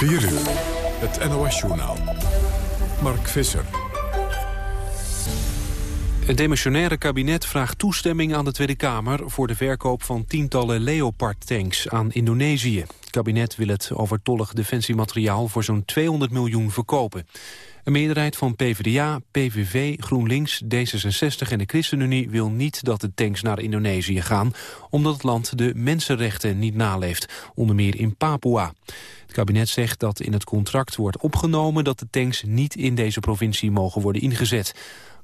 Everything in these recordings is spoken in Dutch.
4 uur, het NOS-journaal. Mark Visser. Het demissionaire kabinet vraagt toestemming aan de Tweede Kamer... voor de verkoop van tientallen Leopard-tanks aan Indonesië. Het kabinet wil het overtollig defensiemateriaal voor zo'n 200 miljoen verkopen. Een meerderheid van PvdA, PVV, GroenLinks, D66 en de ChristenUnie wil niet dat de tanks naar Indonesië gaan, omdat het land de mensenrechten niet naleeft, onder meer in Papua. Het kabinet zegt dat in het contract wordt opgenomen dat de tanks niet in deze provincie mogen worden ingezet.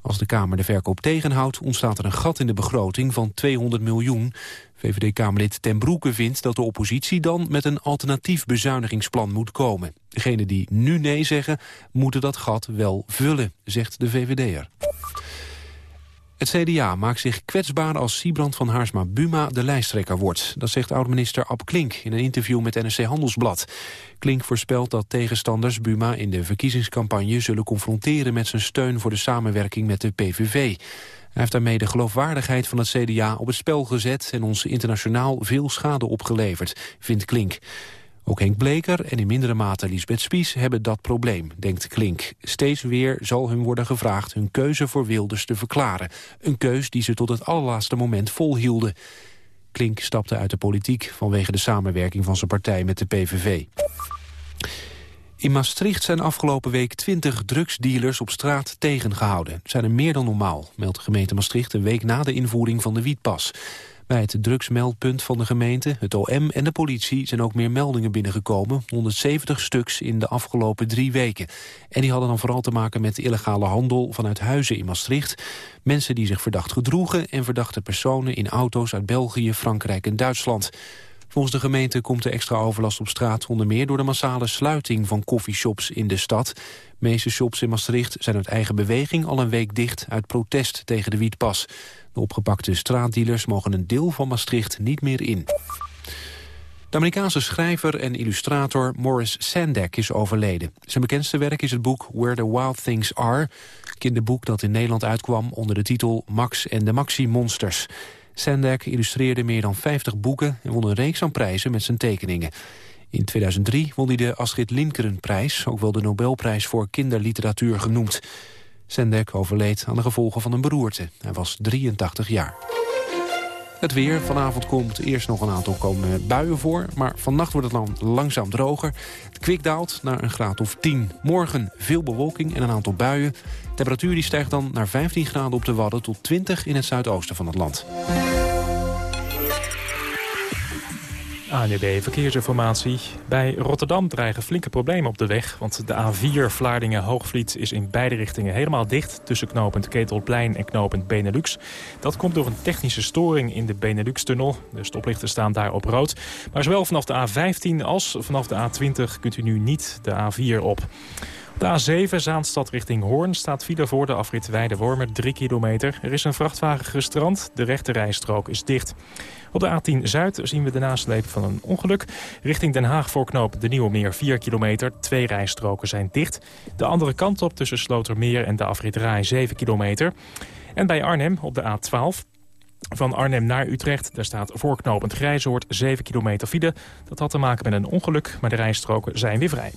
Als de Kamer de verkoop tegenhoudt, ontstaat er een gat in de begroting van 200 miljoen. VVD-Kamerlid Ten Broeke vindt dat de oppositie dan met een alternatief bezuinigingsplan moet komen. Degenen die nu nee zeggen, moeten dat gat wel vullen, zegt de VVD'er. Het CDA maakt zich kwetsbaar als Siebrand van Haarsma-Buma de lijsttrekker wordt. Dat zegt oud-minister Ab Klink in een interview met NRC Handelsblad. Klink voorspelt dat tegenstanders Buma in de verkiezingscampagne... zullen confronteren met zijn steun voor de samenwerking met de PVV. Hij heeft daarmee de geloofwaardigheid van het CDA op het spel gezet... en ons internationaal veel schade opgeleverd, vindt Klink. Ook Henk Bleker en in mindere mate Lisbeth Spies hebben dat probleem, denkt Klink. Steeds weer zal hun worden gevraagd hun keuze voor Wilders te verklaren. Een keus die ze tot het allerlaatste moment volhielden. Klink stapte uit de politiek vanwege de samenwerking van zijn partij met de PVV. In Maastricht zijn afgelopen week 20 drugsdealers op straat tegengehouden. Het zijn er meer dan normaal, meldt de gemeente Maastricht een week na de invoering van de wietpas. Bij het drugsmeldpunt van de gemeente, het OM en de politie... zijn ook meer meldingen binnengekomen, 170 stuks in de afgelopen drie weken. En die hadden dan vooral te maken met illegale handel vanuit huizen in Maastricht... mensen die zich verdacht gedroegen en verdachte personen in auto's uit België, Frankrijk en Duitsland... Volgens de gemeente komt de extra overlast op straat onder meer door de massale sluiting van koffieshops in de stad. De meeste shops in Maastricht zijn uit eigen beweging al een week dicht uit protest tegen de wietpas. De opgepakte straatdealers mogen een deel van Maastricht niet meer in. De Amerikaanse schrijver en illustrator Morris Sandek is overleden. Zijn bekendste werk is het boek Where the Wild Things Are... kinderboek dat in Nederland uitkwam onder de titel Max en de Maxi-monsters. Sandek illustreerde meer dan 50 boeken en won een reeks aan prijzen met zijn tekeningen. In 2003 won hij de Astrid Lindgren-prijs, ook wel de Nobelprijs voor kinderliteratuur genoemd. Sendek overleed aan de gevolgen van een beroerte. Hij was 83 jaar. Het weer. Vanavond komt eerst nog een aantal buien voor. Maar vannacht wordt het dan langzaam droger. Het kwik daalt naar een graad of 10. Morgen veel bewolking en een aantal buien. Temperatuur die stijgt dan naar 15 graden op de Wadden... tot 20 in het zuidoosten van het land. ANUB Verkeersinformatie. Bij Rotterdam dreigen flinke problemen op de weg. Want de A4 Vlaardingen-Hoogvliet is in beide richtingen helemaal dicht... tussen knooppunt Ketelplein en knooppunt Benelux. Dat komt door een technische storing in de Benelux-tunnel. De stoplichten staan daar op rood. Maar zowel vanaf de A15 als vanaf de A20 kunt u nu niet de A4 op. De A7 Zaanstad richting Hoorn staat file voor de afrit Weide-Wormer 3 kilometer. Er is een vrachtwagen gestrand, de rechte rijstrook is dicht. Op de A10 Zuid zien we de nasleep van een ongeluk. Richting Den Haag voorknoop de Nieuwe Meer 4 kilometer. Twee rijstroken zijn dicht. De andere kant op tussen Slotermeer en de afrit Rai 7 kilometer. En bij Arnhem op de A12 van Arnhem naar Utrecht. Daar staat voorknopend Grijzoord 7 kilometer file. Dat had te maken met een ongeluk, maar de rijstroken zijn weer vrij.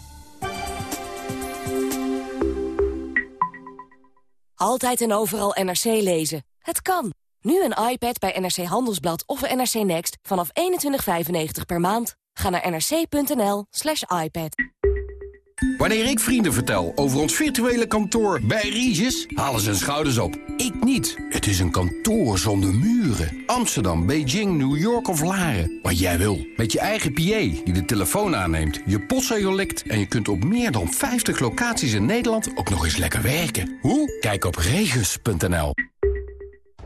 Altijd en overal NRC lezen. Het kan. Nu een iPad bij NRC Handelsblad of NRC Next vanaf 21,95 per maand. Ga naar nrc.nl slash iPad. Wanneer ik vrienden vertel over ons virtuele kantoor bij Regis, halen ze hun schouders op. Ik niet. Het is een kantoor zonder muren. Amsterdam, Beijing, New York of Laren. Wat jij wil. Met je eigen PA die de telefoon aanneemt, je postzegel likt... en je kunt op meer dan 50 locaties in Nederland ook nog eens lekker werken. Hoe? Kijk op regis.nl.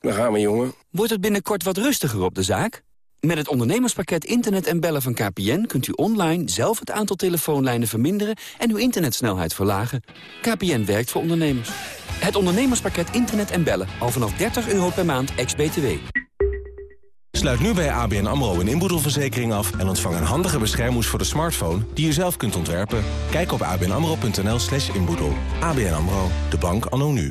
daar gaan we, jongen. Wordt het binnenkort wat rustiger op de zaak? Met het ondernemerspakket Internet en Bellen van KPN... kunt u online zelf het aantal telefoonlijnen verminderen... en uw internetsnelheid verlagen. KPN werkt voor ondernemers. Het ondernemerspakket Internet en Bellen. Al vanaf 30 euro per maand, ex-BTW. Sluit nu bij ABN AMRO een inboedelverzekering af... en ontvang een handige beschermhoes voor de smartphone die je zelf kunt ontwerpen. Kijk op abnamro.nl slash inboedel. ABN AMRO, de bank anno nu.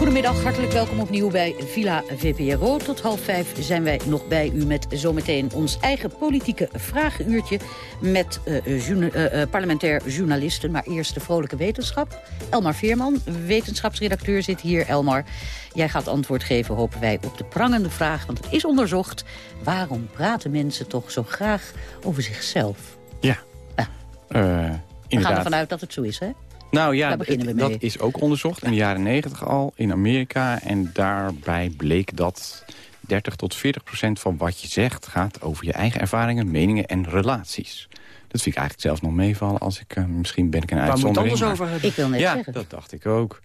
Goedemiddag, hartelijk welkom opnieuw bij Villa VPRO. Tot half vijf zijn wij nog bij u met zometeen ons eigen politieke vragenuurtje... met uh, uh, parlementair journalisten, maar eerst de vrolijke wetenschap. Elmar Veerman, wetenschapsredacteur, zit hier. Elmar, jij gaat antwoord geven, hopen wij, op de prangende vraag... want het is onderzocht, waarom praten mensen toch zo graag over zichzelf? Ja, ah. inderdaad. We gaan ervan uit dat het zo is, hè? Nou ja, dat is ook onderzocht in de jaren negentig al in Amerika. En daarbij bleek dat 30 tot 40 procent van wat je zegt... gaat over je eigen ervaringen, meningen en relaties. Dat vind ik eigenlijk zelfs nog meevallen als ik... Uh, misschien ben ik een Waar uitzondering. Waar moet het anders over hebben? Ik wil net ja, zeggen. dat dacht ik ook.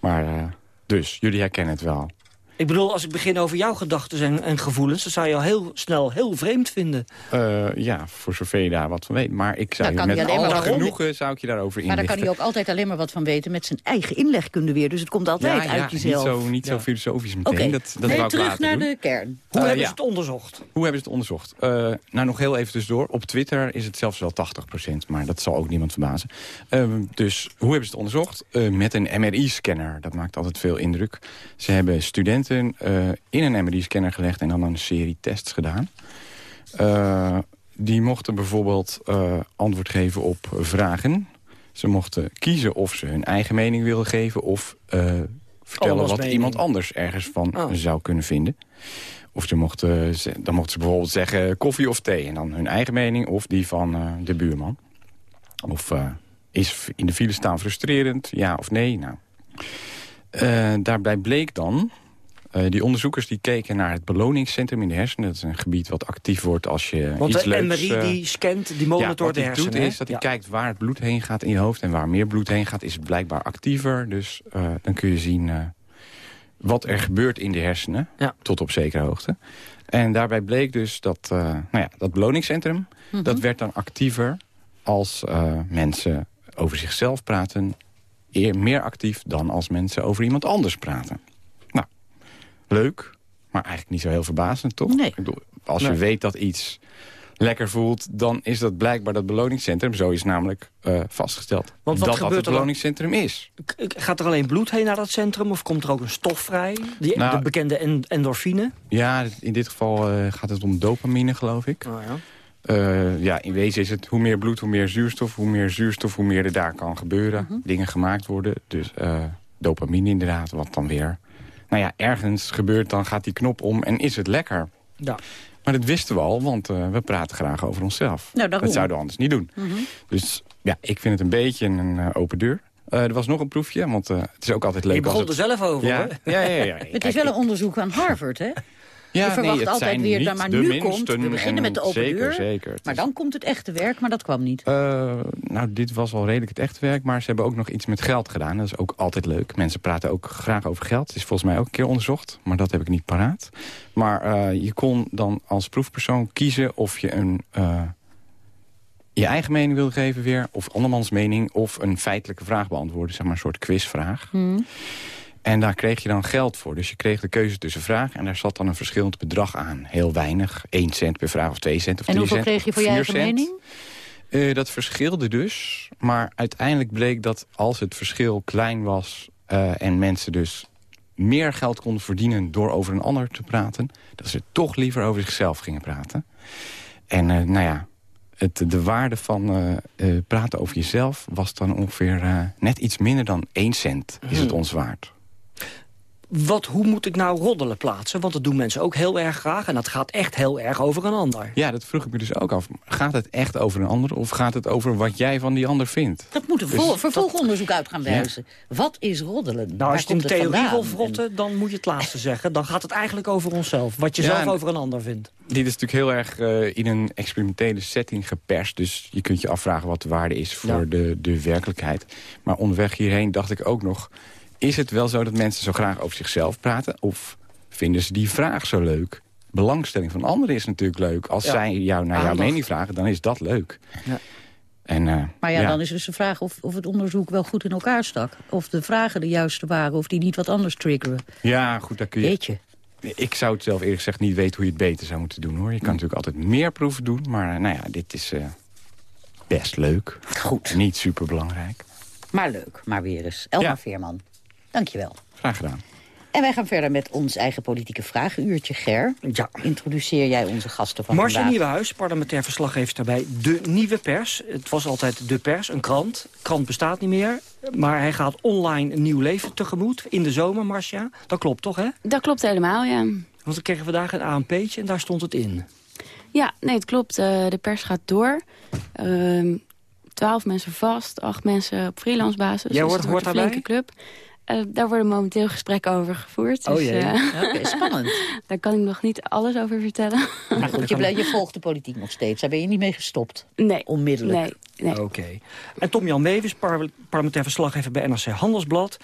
Maar uh, dus, jullie herkennen het wel. Ik bedoel, als ik begin over jouw gedachten en, en, gevoelens... dan zou je al heel snel heel vreemd vinden. Uh, ja, voor zover je daar wat van weet. Maar ik zou je met genoegen zou ik je daarover inlichten. Maar daar kan hij ook altijd alleen maar wat van weten... met zijn eigen inlegkunde weer. Dus het komt altijd ja, uit ja, jezelf. Niet zo, niet ja. zo filosofisch meteen. Okay. Dat, dat nee, wou ik terug naar doen. de kern. Hoe uh, hebben ja. ze het onderzocht? Hoe hebben ze het onderzocht? Uh, nou, nog heel even tussendoor. Op Twitter is het zelfs wel 80% maar dat zal ook niemand verbazen. Uh, dus hoe hebben ze het onderzocht? Uh, met een MRI-scanner. Dat maakt altijd veel indruk. Ze hebben studenten uh, in een MRI-scanner gelegd en dan een serie tests gedaan. Uh, die mochten bijvoorbeeld uh, antwoord geven op vragen. Ze mochten kiezen of ze hun eigen mening wilden geven... of vertellen wat mening. iemand anders ergens van Oh. zou kunnen vinden. Of ze mochten, dan mochten ze bijvoorbeeld zeggen koffie of thee... en dan hun eigen mening of die van de buurman. Of is in de file staan frustrerend, ja of nee? Nou. Uh, daarbij bleek dan uh, die onderzoekers die keken naar het beloningscentrum in de hersenen. Dat is een gebied wat actief wordt als je Want iets de leuks... MRI die scant, die monitort ja, de wat hersenen. doet is dat hij ja. kijkt waar het bloed heen gaat in je hoofd... en waar meer bloed heen gaat, is het blijkbaar actiever. Dus uh, dan kun je zien uh, wat er gebeurt in de hersenen, ja. tot op zekere hoogte. En daarbij bleek dus dat nou ja, dat beloningscentrum... Mm -hmm. dat werd dan actiever als mensen over zichzelf praten... Eer meer actief dan als mensen over iemand anders praten. Leuk, maar eigenlijk niet zo heel verbazend, toch? Nee. Ik bedoel, als je weet dat iets lekker voelt... dan is dat blijkbaar dat beloningscentrum. Zo is namelijk uh, vastgesteld Want wat dat dat gebeurt het er dan? beloningscentrum is. Gaat er alleen bloed heen naar dat centrum of komt er ook een stof vrij? Die, Nou, de bekende en- endorfine? Ja, in dit geval uh, gaat het om dopamine, geloof ik. Oh, ja. Uh, ja, in wezen is het hoe meer bloed, hoe meer zuurstof. Hoe meer zuurstof, hoe meer er daar kan gebeuren. Mhm. Dingen gemaakt worden. Dus dopamine inderdaad, wat dan weer... Nou ja, ergens gebeurt, dan gaat die knop om en is het lekker. Ja. Maar dat wisten we al, want uh, we praten graag over onszelf. Nou, dat zouden we anders niet doen. Mm -hmm. Dus ja, ik vind het een beetje een uh, open deur. Uh, er was nog een proefje, want uh, het is ook altijd leuk Je begon als er het... zelf over, ja, hoor. Ja, ja, ja. ja. Het Kijk, is wel ik- een onderzoek aan Harvard, hè? Ja, je verwacht nee, altijd weer, dat maar nu minsten komt... We beginnen en met de open zeker, deur, Zeker, maar dan komt het echte werk, maar dat kwam niet. Uh, nou, dit was wel redelijk het echte werk, maar ze hebben ook nog iets met geld gedaan. Dat is ook altijd leuk. Mensen praten ook graag over geld. Het is volgens mij ook een keer onderzocht, maar dat heb ik niet paraat. Maar uh, je kon dan als proefpersoon kiezen of je een uh, je eigen mening wil geven weer, of andermans mening... of een feitelijke vraag beantwoorden, zeg maar een soort quizvraag. Hmm. En daar kreeg je dan geld voor. Dus je kreeg de keuze tussen vragen en daar zat dan een verschillend bedrag aan. Heel weinig, 1 cent per vraag of 2 cent of En 3 hoeveel cent kreeg je voor je 4 eigen cent. mening? Eh, dat verschilde dus. Maar uiteindelijk bleek dat als het verschil klein was... eh, en mensen dus meer geld konden verdienen door over een ander te praten... dat ze toch liever over zichzelf gingen praten. En eh, nou ja, het, de waarde van praten over jezelf... was dan ongeveer net iets minder dan 1 cent is het Hmm. ons waard. Wat, hoe moet ik nou roddelen plaatsen? Want dat doen mensen ook heel erg graag. En dat gaat echt heel erg over een ander. Ja, dat vroeg ik me dus ook af. Gaat het echt over een ander of gaat het over wat jij van die ander vindt? Dat moet een Dus- vol- vervolgonderzoek uit gaan wijzen. Wat is roddelen? Nou, Waar als je het in komt het theorie wil verrotten, dan moet je het laatste zeggen. Dan gaat het eigenlijk over onszelf. Wat je Ja, zelf over een ander vindt. Dit is natuurlijk heel erg eh, in een experimentele setting geperst. Dus je kunt je afvragen wat de waarde is voor Ja. de, de werkelijkheid. Maar onderweg hierheen dacht ik ook nog... is het wel zo dat mensen zo graag over zichzelf praten? Of vinden ze die vraag zo leuk? Belangstelling van anderen is natuurlijk leuk. Als Ja. zij jou naar jouw mening vragen, dan is dat leuk. Ja. En, eh, Maar ja, dan is dus de vraag of, of het onderzoek wel goed in elkaar stak. Of de vragen de juiste waren, of die niet wat anders triggeren. Ja, goed, daar kun je... Weet je. Ik zou het zelf eerlijk gezegd niet weten hoe je het beter zou moeten doen. hoor. Je kan natuurlijk altijd meer proeven doen. Maar eh, nou ja, dit is eh, best leuk. Goed. Niet super belangrijk. Maar leuk, maar weer eens. Elmar Ja. Veerman, dankjewel. Graag gedaan. En wij gaan verder met ons eigen politieke vragenuurtje, Ger. Ja. Introduceer jij onze gasten van Marcia vandaag. Nieuwenhuis, parlementair verslaggever bij De Nieuwe Pers. Het was altijd De Pers, een krant. Krant bestaat niet meer. Maar hij gaat online een nieuw leven tegemoet. In de zomer, Marcia. Dat klopt toch, hè? Dat klopt helemaal, ja. Want we kregen vandaag een ANP'tje en daar stond het in. Ja, nee, het klopt. Eh, de pers gaat door. Ehm, Twaalf mensen vast, acht mensen op freelance basis. Jij dus hoort- hoort een flinke club. Eh, daar worden momenteel gesprekken over gevoerd. Oh dus, jee. eh, Oké, spannend. daar kan ik nog niet alles over vertellen. Maar goed, je, blijft- je volgt de politiek nog steeds. Daar ben je niet mee gestopt. Nee. Onmiddellijk. Nee, nee. Oké. En Tom-Jan Mewis, par parlementair verslaggever bij NRC Handelsblad.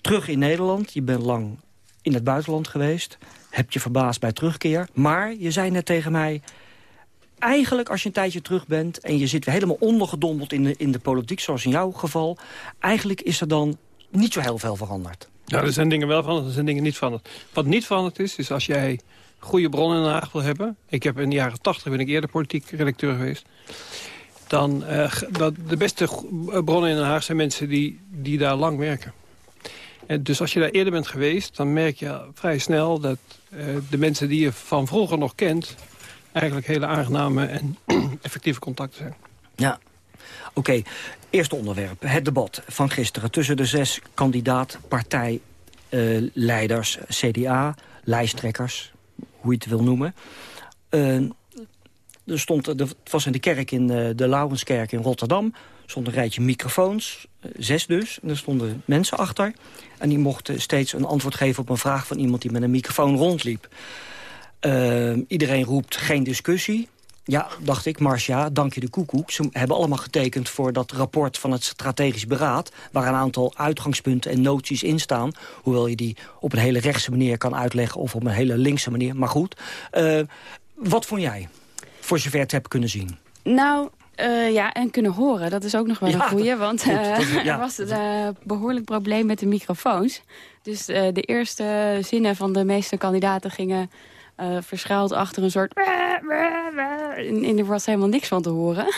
Terug in Nederland. Je bent lang in het buitenland geweest. Heb je verbaasd bij terugkeer. Maar je zei net tegen mij... Eigenlijk als je een tijdje terug bent... en je zit weer helemaal ondergedompeld in de, in de politiek... zoals in jouw geval... eigenlijk is er dan niet zo heel veel veranderd. Ja, er zijn dingen wel veranderd, er zijn dingen niet veranderd. Wat niet veranderd is, is als jij goede bronnen in Den Haag wil hebben... ik heb in de jaren tachtig ben ik eerder politiek redacteur geweest... dan eh, dat de beste eh, bronnen in Den Haag zijn mensen die, die daar lang werken. En dus als je daar eerder bent geweest, dan merk je vrij snel... dat eh, de mensen die je van vroeger nog kent... eigenlijk hele aangename en effectieve contacten zijn. Ja. Oké, eerste onderwerp. Het debat van gisteren tussen de zes kandidaat-partijleiders... CDA, lijsttrekkers, hoe je het wil noemen. Eh, er stond, was in de kerk in eh, de Laurenskerk in Rotterdam. Er stond een rijtje microfoons, eh, zes dus. En er stonden mensen achter. En die mochten steeds een antwoord geven op een vraag van iemand die met een microfoon rondliep. Eh, iedereen roept geen discussie. Ja, dacht ik, Marcia, dank je de koekoek. Ze hebben allemaal getekend voor dat rapport van het strategisch beraad... waar een aantal uitgangspunten en noties in staan. Hoewel je die op een hele rechtse manier kan uitleggen... of op een hele linkse manier, maar goed. Eh, wat vond jij, voor zover het heb kunnen zien? Nou, eh, ja, en kunnen horen, dat is ook nog wel een Ja, goeie. Want goed, eh, dat is- ja. er was een eh, behoorlijk probleem met de microfoons. Dus de eerste zinnen van de meeste kandidaten gingen eh, verschuild achter een soort... En, en er was helemaal niks van te horen.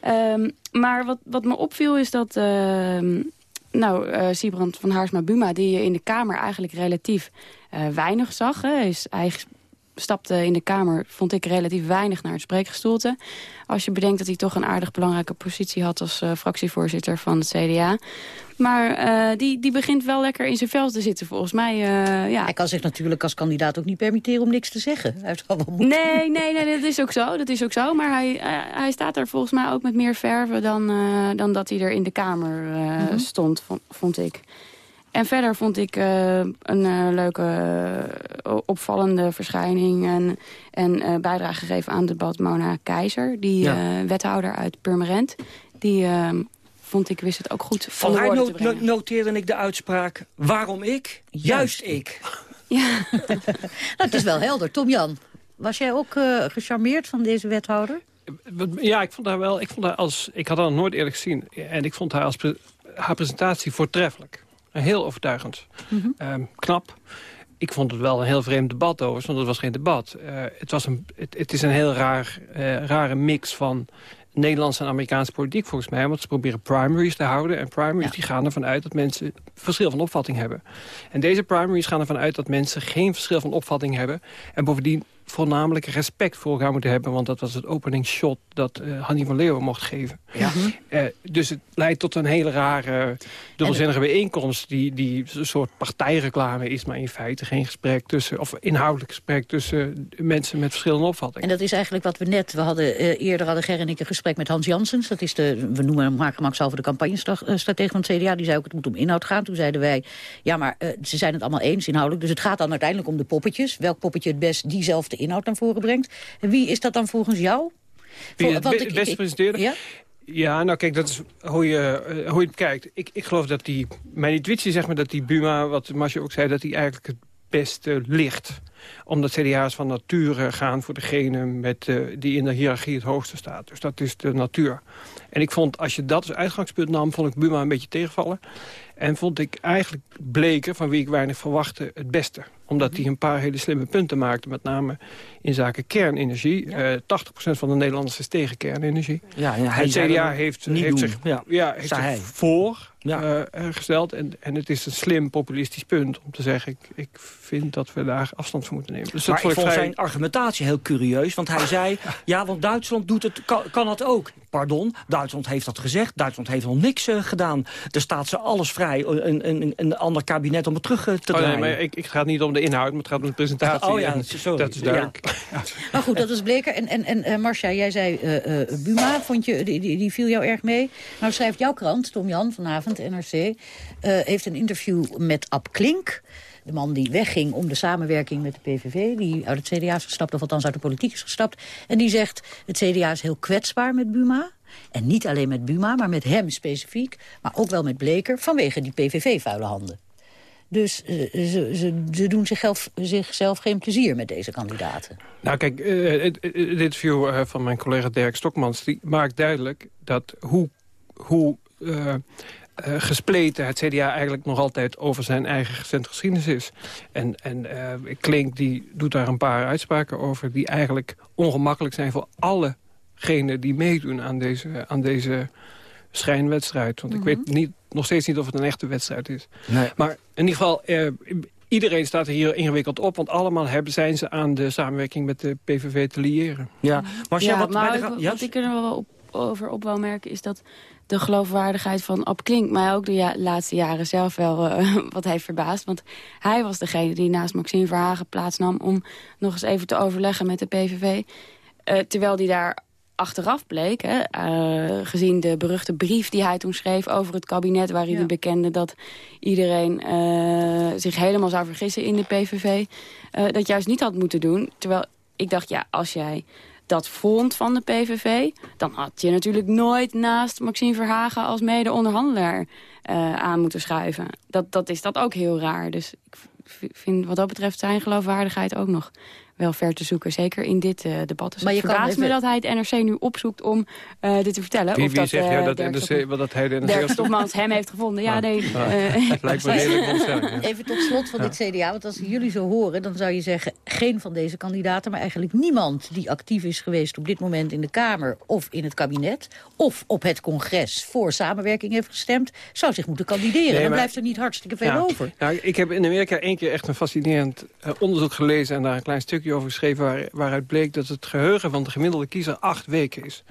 Ehm, maar wat, wat me opviel is dat... ehm, nou, eh Siebrand van Haarsma-Buma, die je in de Kamer eigenlijk relatief eh, weinig zag. Hè, is, hij stapte in de Kamer, vond ik, relatief weinig naar het spreekgestoelte. Als je bedenkt dat hij toch een aardig belangrijke positie had... als eh, fractievoorzitter van het CDA. Maar eh, die, die begint wel lekker in zijn vel te zitten, volgens mij. eh, ja. Hij kan zich natuurlijk als kandidaat ook niet permitteren om niks te zeggen. Hij heeft al wel. Nee, nee, nee, dat is ook zo. Dat is ook zo. Maar hij, hij staat er volgens mij ook met meer verven dan, dan dat hij er in de Kamer Mhm. stond, vond, vond ik. En verder vond ik eh, een eh, leuke, eh, opvallende verschijning... en, en eh, bijdrage gegeven aan het debat Mona Keizer. Die Ja. eh, wethouder uit Purmerend. Die eh, vond ik, wist het ook goed Van haar no no- noteerde ik de uitspraak... waarom ik? Juist ik. Nou, het is wel helder. Tom Jan, was jij ook eh, gecharmeerd van deze wethouder? Ja, ik vond haar wel. Ik, vond haar als, ik had haar nog nooit eerlijk gezien. En ik vond haar als haar presentatie voortreffelijk. Heel overtuigend. Ehm, knap. Ik vond het wel een heel vreemd debat over, want het was geen debat. Uh, het, was een, het, het, is een heel raar, uh, rare mix van Nederlandse en Amerikaanse politiek volgens mij. Want ze proberen primaries te houden. En primaries die gaan ervan uit dat mensen verschil van opvatting hebben. En deze primaries gaan ervan uit dat mensen geen verschil van opvatting hebben. En bovendien voornamelijk respect voor elkaar moeten hebben. Want dat was het opening shot dat uh, Hanni van Leeuwen mocht geven. Ja. Uh, dus het leidt tot een hele rare, dubbelzinnige bijeenkomst... Die, die een soort partijreclame is, maar in feite geen gesprek tussen... of inhoudelijk gesprek tussen mensen met verschillende opvattingen. En dat is eigenlijk wat we net... We hadden uh, eerder hadden Ger en ik een gesprek met Hans Janssens. Dat is de, we noemen hem Maak over de campagnestratege van het CDA. Die zei ook, het moet om inhoud gaan. Toen zeiden wij, ja, maar ze zijn het allemaal eens inhoudelijk. Dus het gaat dan uiteindelijk om de poppetjes. Welk poppetje het best diezelfde inhoud naar voren brengt. En wie is dat dan volgens jou? Wie het be best presenteerde? Ja? Ja, nou kijk, dat is hoe je, uh, hoe je het kijkt. Ik, ik geloof dat die, mijn intuïtie zeg maar dat die Buma, wat Masje ook zei, dat die eigenlijk het beste ligt. Omdat CDA's van nature gaan voor degene met, uh, die in de hiërarchie het hoogste staat. Dus dat is de natuur. En ik vond, als je dat als uitgangspunt nam, vond ik Buma een beetje tegenvallen. En vond ik eigenlijk Bleker, van wie ik weinig verwachtte, het beste omdat hij een paar hele slimme punten maakte. Met name in zaken kernenergie. Ja. Uh, 80% van de Nederlanders is tegen kernenergie. Ja, hij het CDA heeft, heeft zich ja. Ja, heeft zich voor ja. uh, gesteld. En, en het is een slim populistisch punt om te zeggen... ik, ik vind dat we daar afstand van moeten nemen. Dus maar ik vond vrij... zijn argumentatie heel curieus. Want hij zei, ja, want Duitsland doet het, kan, kan dat ook. Pardon, Duitsland heeft dat gezegd. Duitsland heeft nog niks uh, gedaan. Er staat ze alles vrij, een, een, een ander kabinet om het terug uh, te oh, draaien. Nee, maar ik, ik ga niet om de inhoud, maar het gaat om de presentatie. Oh ja, sorry. Dat is duidelijk. Ja. Maar goed, dat was Bleker. En, en, en uh, Marcia, jij zei uh, Buma, vond je, die, die, die, viel jou erg mee. Nou schrijft jouw krant, Tom Jan vanavond, NRC... heeft een interview met Ab Klink de man die wegging om de samenwerking met de PVV... die uit het CDA is gestapt, of althans uit de politiek is gestapt. En die zegt, het CDA is heel kwetsbaar met Buma. En niet alleen met Buma, maar met hem specifiek. Maar ook wel met Bleker, vanwege die PVV-vuile handen. Dus uh, ze, ze, ze, doen zichzelf, geen plezier met deze kandidaten. Nou kijk, het, het, interview uh, van mijn collega Dirk Stokmans... die maakt duidelijk dat hoe, hoe gespleten het CDA eigenlijk nog altijd... over zijn eigen recente geschiedenis is. En, en Klink die doet daar een paar uitspraken over... die eigenlijk ongemakkelijk zijn voor allegenen die meedoen aan deze... Aan deze schijnwedstrijd. Want ik Mhm. weet niet, nog steeds niet of het een echte wedstrijd is. Nee. Maar in ieder geval, eh, iedereen staat er hier ingewikkeld op. Want allemaal hebben, zijn ze aan de samenwerking met de PVV te liëren. Ja, maar, ja, wat, maar bij de- wat- ja? wat ik er wel op, over op wil merken is dat de geloofwaardigheid van Ab Klink... mij ook de ja- laatste jaren zelf wel eh, wat heeft verbaasd. Want hij was degene die naast Maxime Verhagen plaatsnam... om nog eens even te overleggen met de PVV. Eh, terwijl die daar achteraf bleek, hè, eh, gezien de beruchte brief die hij toen schreef over het kabinet... waarin Ja. hij bekende dat iedereen zich helemaal zou vergissen in de PVV... dat juist niet had moeten doen. Terwijl ik dacht, ja, als jij dat vond van de PVV... dan had je natuurlijk nooit naast Maxime Verhagen als mede-onderhandelaar eh, aan moeten schuiven. Dat, dat is dat ook heel raar. Dus ik vind wat dat betreft zijn geloofwaardigheid ook nog wel ver te zoeken. Zeker in dit eh, debat. Dus Maar het je kan verbaast me dat hij het NRC nu opzoekt om eh, dit te vertellen. Wie, of wie dat, zegt eh, ja, dat, Dirk NRC, wat dat hij de Dirk NRC... Stokmans hem heeft gevonden. Ja, Ah. nee. Ah. eh, Lijkt me. Even tot slot van dit CDA, want als we jullie zo horen... dan zou je zeggen, geen van deze kandidaten... maar eigenlijk niemand die actief is geweest op dit moment in de Kamer... of in het kabinet, of op het congres voor samenwerking heeft gestemd... zou zich moeten kandideren. Nee, dan blijft er niet hartstikke veel Ja. over. Nou, ik heb in Amerika één keer echt een fascinerend onderzoek gelezen... en daar een klein stukje over geschreven... Waar, waaruit bleek dat het geheugen van de gemiddelde kiezer acht weken is.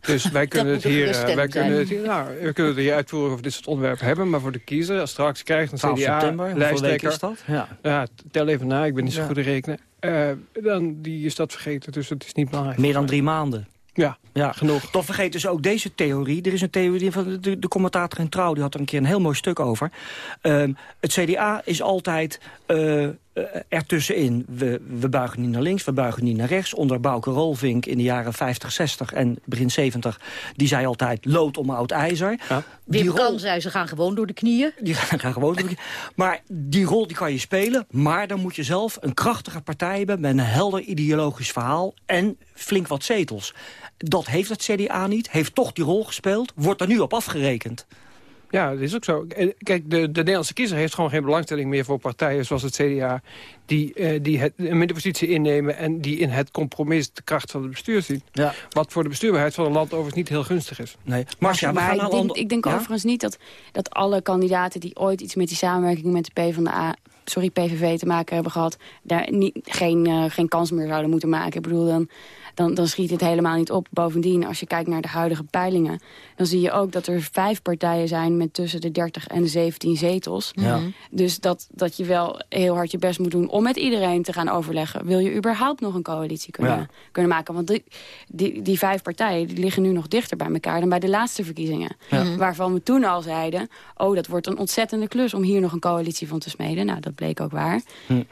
Dus wij kunnen het hier, eh, wij kunnen het nou, we kunnen het hier uitvoeren over dit soort onderwerpen hebben. Maar voor de kiezer, als straks krijgt een 12 september, hoeveel weken CDA-lijsttrekker... is dat? Ja. Ja, tel even na, ik ben niet zo Ja. goed in rekenen. Eh, dan die is dat vergeten, dus het is niet belangrijk. Meer dan drie maanden. Ja, Ja. genoeg. Toch vergeet dus ook deze theorie. Er is een theorie van de, de commentator in Trouw, die had er een keer een heel mooi stuk over. Ehm, het CDA is altijd eh, uh, ertussenin. We, we buigen niet naar links, we buigen niet naar rechts. Onder Bouke Rolvink in de jaren 50, 60 en begin 70... die zei altijd lood om oud ijzer. Ja. Wim rol... Kan zei, ze gaan gewoon door de knieën. Die gaan gewoon door de knieën. Maar die rol die kan je spelen. Maar dan moet je zelf een krachtige partij hebben... met een helder ideologisch verhaal en flink wat zetels. Dat heeft het CDA niet, heeft toch die rol gespeeld... wordt er nu op afgerekend. Ja, dat is ook zo. Kijk, de, de Nederlandse kiezer heeft gewoon geen belangstelling meer voor partijen zoals het CDA... die, uh, die het, een middenpositie innemen en die in het compromis de kracht van het bestuur zien. Ja. Wat voor de bestuurbaarheid van een land overigens niet heel gunstig is. Nee. Marcia, maar ik denk, ik denk overigens niet dat, dat alle kandidaten die ooit iets met die samenwerking met de PvdA sorry, PVV te maken hebben gehad... daar niet, geen, uh, geen kans meer zouden moeten maken. Ik bedoel, dan, dan, dan schiet het helemaal niet op. Bovendien, als je kijkt naar de huidige peilingen... dan zie je ook dat er vijf partijen zijn met tussen de 30 en de 17 zetels. Ja. Dus dat, dat je wel heel hard je best moet doen om met iedereen te gaan overleggen. Wil je überhaupt nog een coalitie kunnen, ja. kunnen maken? Want die, die, die, vijf partijen die liggen nu nog dichter bij elkaar dan bij de laatste verkiezingen. Ja. Waarvan we toen al zeiden, oh dat wordt een ontzettende klus om hier nog een coalitie van te smeden. Nou, dat bleek ook waar. Hm.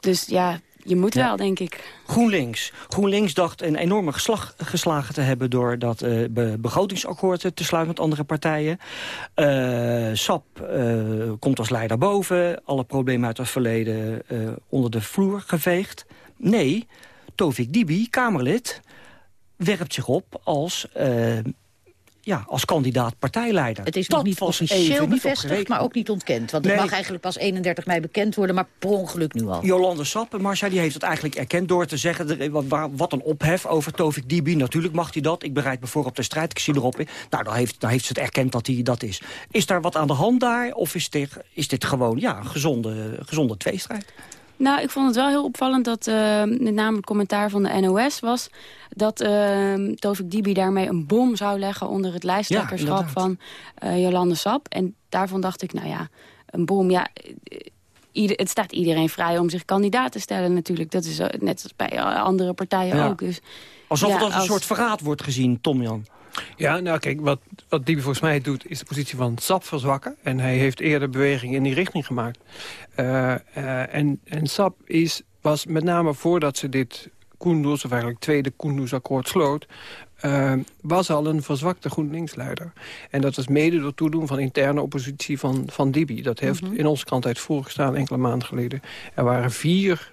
Dus ja, je moet wel, denk ik. GroenLinks. GroenLinks dacht een enorme geslag, geslagen te hebben... door dat uh, be begrotingsakkoord te sluiten met andere partijen. Uh, SAP uh, komt als leider boven. Alle problemen uit het verleden onder de vloer geveegd. Nee, Tovik Dibi, Kamerlid, werpt zich op als ja, als kandidaat partijleider. Het is nog niet officieel bevestigd, maar ook niet ontkend. Want het mag eigenlijk pas 31 mei bekend worden, maar per ongeluk nu al. Jolande Sap, Marcia, die heeft het eigenlijk erkend door te zeggen... wat een ophef over Tovik Dibi. Natuurlijk mag hij dat. Ik bereid me voor op de strijd. Ik zie erop in. Nou, dan heeft, dan heeft ze het erkend dat hij dat is. Is daar wat aan de hand daar? Of is dit, is dit gewoon ja, een gezonde, gezonde tweestrijd? Nou, ik vond het wel heel opvallend dat uh, met name het commentaar van de NOS was... dat uh, Tovik Dibi daarmee een bom zou leggen onder het lijsttrekkerschap van uh, Jolande Sap. En daarvan dacht ik, nou ja, een bom, ja... Ieder, het staat iedereen vrij om zich kandidaat te stellen natuurlijk. Dat is net als bij andere partijen ook. Dus, Alsof het als een soort verraad wordt gezien, Tom Jan. Ja, nou kijk, wat, wat Diebe volgens mij doet... is de positie van SAP verzwakken. En hij heeft eerder bewegingen in die richting gemaakt. Uh, uh, en, en SAP is, was met name voordat ze dit Koenders... of eigenlijk tweede Koenders-akkoord sloot... Uh, was al een verzwakte GroenLinks-leider. En dat was mede door toedoen van interne oppositie van, van Dibi. Dat heeft mm -hmm. in onze krant uit voorgestaan enkele maanden geleden. Er waren vier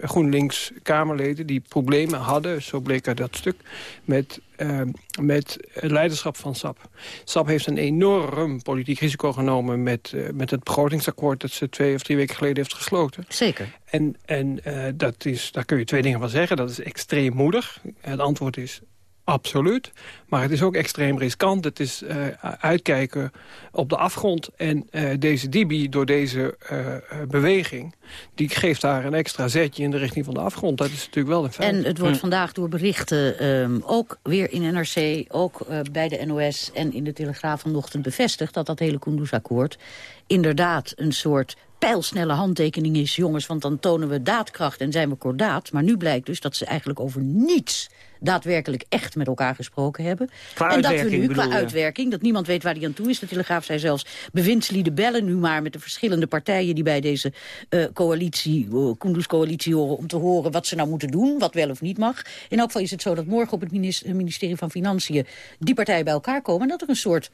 GroenLinks-Kamerleden die problemen hadden, zo bleek uit dat stuk, met, uh, met het leiderschap van SAP. SAP heeft een enorm politiek risico genomen met, uh, met het begrotingsakkoord dat ze twee of drie weken geleden heeft gesloten. Zeker. En, en dat is, daar kun je twee dingen van zeggen. Dat is extreem moedig. Het antwoord is Absoluut. Maar het is ook extreem riskant. Het is uh, uitkijken op de afgrond. En uh, deze Dibi, door deze uh, beweging... die geeft daar een extra zetje in de richting van de afgrond. Dat is natuurlijk wel een feit. En het wordt hm. vandaag door berichten um, ook weer in NRC... ook bij de NOS en in de Telegraaf vanochtend bevestigd... dat dat hele Kunduz-akkoord inderdaad een soort pijlsnelle handtekening is, jongens... want dan tonen we daadkracht en zijn we kordaat. Maar nu blijkt dus dat ze eigenlijk over niets daadwerkelijk echt met elkaar gesproken hebben. Qua en dat we nu, qua uitwerking, dat niemand weet waar die aan toe is. De Telegraaf zei zelfs, bewindslieden bellen nu maar met de verschillende partijen... die bij deze uh, coalitie, uh, Kunduz-coalitie horen... om te horen wat ze nou moeten doen, wat wel of niet mag. In elk geval is het zo dat morgen op het ministerie van Financiën... die partijen bij elkaar komen en dat er een soort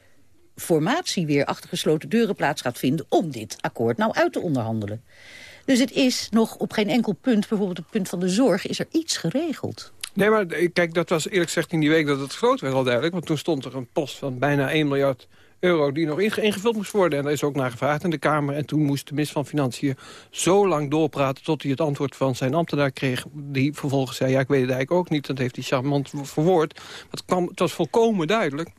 formatie weer achter gesloten deuren plaats gaat vinden... om dit akkoord nou uit te onderhandelen. Dus het is nog op geen enkel punt, bijvoorbeeld het punt van de zorg... is er iets geregeld. Nee, maar kijk, dat was eerlijk gezegd in die week dat het groot werd al duidelijk. Want toen stond er een post van bijna 1 miljard euro die nog ingevuld moest worden. En daar is ook naar gevraagd in de Kamer. En toen moest de minister van Financiën zo lang doorpraten... tot hij het antwoord van zijn ambtenaar kreeg. Die vervolgens zei, ja, ik weet het eigenlijk ook niet. Dat heeft hij charmant verwoord. Maar het was volkomen duidelijk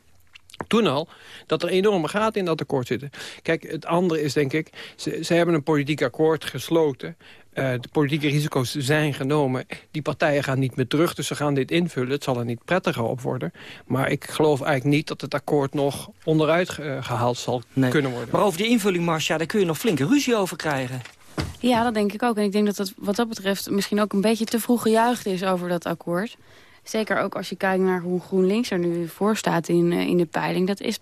toen al, dat er enorme gaten in dat akkoord zitten. Kijk, het andere is denk ik, ze, ze hebben een politiek akkoord gesloten. Uh, de politieke risico's zijn genomen. Die partijen gaan niet meer terug, dus ze gaan dit invullen. Het zal er niet prettiger op worden. Maar ik geloof eigenlijk niet dat het akkoord nog onderuit gehaald zal nee. kunnen worden. Maar over die invulling, Marcia, daar kun je nog flinke ruzie over krijgen. Ja, dat denk ik ook. En ik denk dat dat wat dat betreft misschien ook een beetje te vroeg gejuicht is over dat akkoord. Zeker ook als je kijkt naar hoe GroenLinks er nu voor staat in, in de peiling. Dat is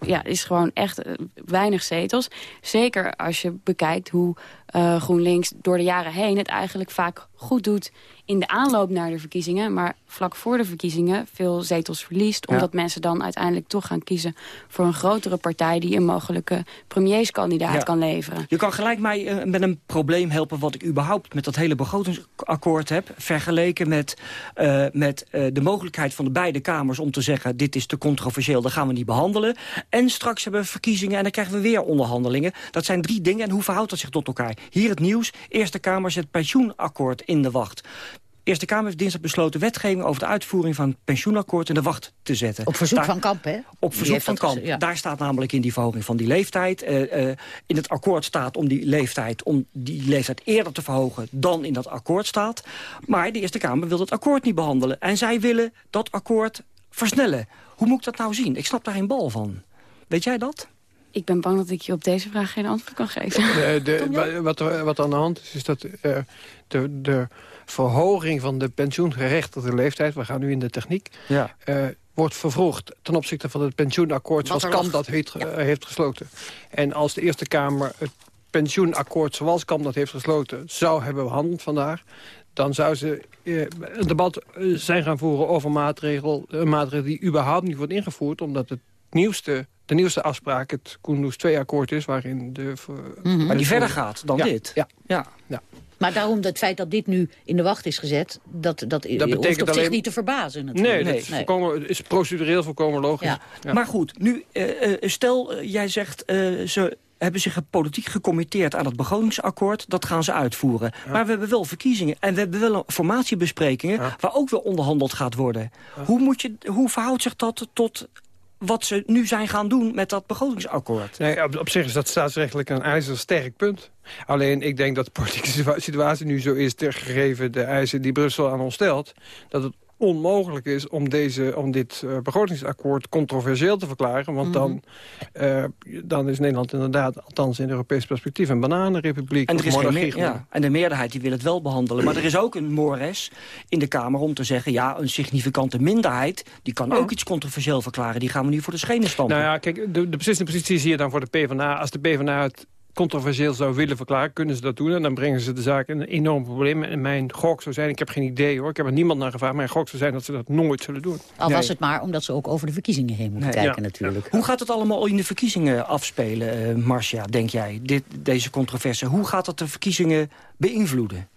ja, is gewoon echt eh, weinig zetels. Zeker als je bekijkt hoe uh, GroenLinks door de jaren heen... het eigenlijk vaak goed doet in de aanloop naar de verkiezingen... maar vlak voor de verkiezingen veel zetels verliest... omdat mensen dan uiteindelijk toch gaan kiezen... voor een grotere partij die een mogelijke premierskandidaat kan leveren. Je kan gelijk mij uh, met een probleem helpen... wat ik überhaupt met dat hele begrotingsakkoord heb... vergeleken met, uh, met de mogelijkheid van de beide kamers om te zeggen... dit is te controversieel, dat gaan we niet behandelen. En straks hebben we verkiezingen en dan krijgen we weer onderhandelingen. Dat zijn drie dingen en hoe verhoudt dat zich tot elkaar? Hier het nieuws. Eerste Kamer zet pensioenakkoord in de wacht. Eerste Kamer heeft dinsdag besloten wetgeving over de uitvoering van het pensioenakkoord in de wacht te zetten. Op verzoek van Kamp, hè? Op verzoek van Kamp. Daar staat namelijk in die verhoging van die leeftijd. Uh, uh, in het akkoord staat om die leeftijd, om die leeftijd eerder te verhogen dan in dat akkoord staat. Maar de Eerste Kamer wil het akkoord niet behandelen. En zij willen dat akkoord versnellen. Hoe moet ik dat nou zien? Ik snap daar geen bal van. Weet jij dat? Ik ben bang dat ik je op deze vraag geen antwoord kan geven. De, de, wat, er, wat aan de hand is, is dat uh, de, de verhoging van de pensioengerechtigde leeftijd... we gaan nu in de techniek... Ja. Uh, wordt vervroegd ten opzichte van het pensioenakkoord... zoals Kamp dat heeft, uh, heeft gesloten. En als de Eerste Kamer het pensioenakkoord zoals Kamp dat heeft gesloten... zou hebben behandeld vandaag dan zou ze eh, een debat zijn gaan voeren over maatregel, een maatregel die überhaupt niet wordt ingevoerd... omdat het nieuwste de nieuwste afspraak het Koendoes 2-akkoord is... waarin de... Mm Maar die verder gaat dan dit. Ja. ja. ja. Maar daarom het feit dat dit nu in de wacht is gezet... dat, dat, dat betekent op alleen... zich niet te verbazen natuurlijk. Nee, nee, nee. Volkomen, is procedureel volkomen logisch. Ja. Maar goed, nu, uh, stel uh, jij zegt... Uh, ze hebben zich politiek gecommitteerd aan het begrotingsakkoord. Dat gaan ze uitvoeren. Maar we hebben wel verkiezingen. En we hebben wel formatiebesprekingen... waar ook weer onderhandeld gaat worden. Hoe, moet je, hoe verhoudt zich dat tot wat ze nu zijn gaan doen met dat begrotingsakkoord. Nee, op, zich is dat staatsrechtelijk een ijzersterk punt. Alleen ik denk dat de politieke situatie nu zo is... gegeven de eisen die Brussel aan ons stelt... dat het onmogelijk is om, deze, om dit uh, begrotingsakkoord controversieel te verklaren. Want dan, uh, dan is Nederland inderdaad, althans in Europees perspectief... een bananenrepubliek. En, er is geen ja, en de meerderheid die wil het wel behandelen. Maar er is ook een mores in de Kamer om te zeggen... ja, een significante minderheid die kan ook iets controversieel verklaren. Die gaan we nu voor de schenen stampen. Nou ja, kijk, de, de beslissende positie is hier dan voor de PvdA. Als de PvdA het controversieel zou willen verklaren, kunnen ze dat doen. En dan brengen ze de zaak in een enorm probleem. En mijn gok zou zijn, ik heb geen idee hoor, ik heb er niemand naar gevraagd... mijn gok zou zijn dat ze dat nooit zullen doen. Al was het maar omdat ze ook over de verkiezingen heen moeten kijken natuurlijk. Hoe gaat het allemaal in de verkiezingen afspelen, uh, Marcia, denk jij? Dit, deze controverse, hoe gaat dat de verkiezingen beïnvloeden?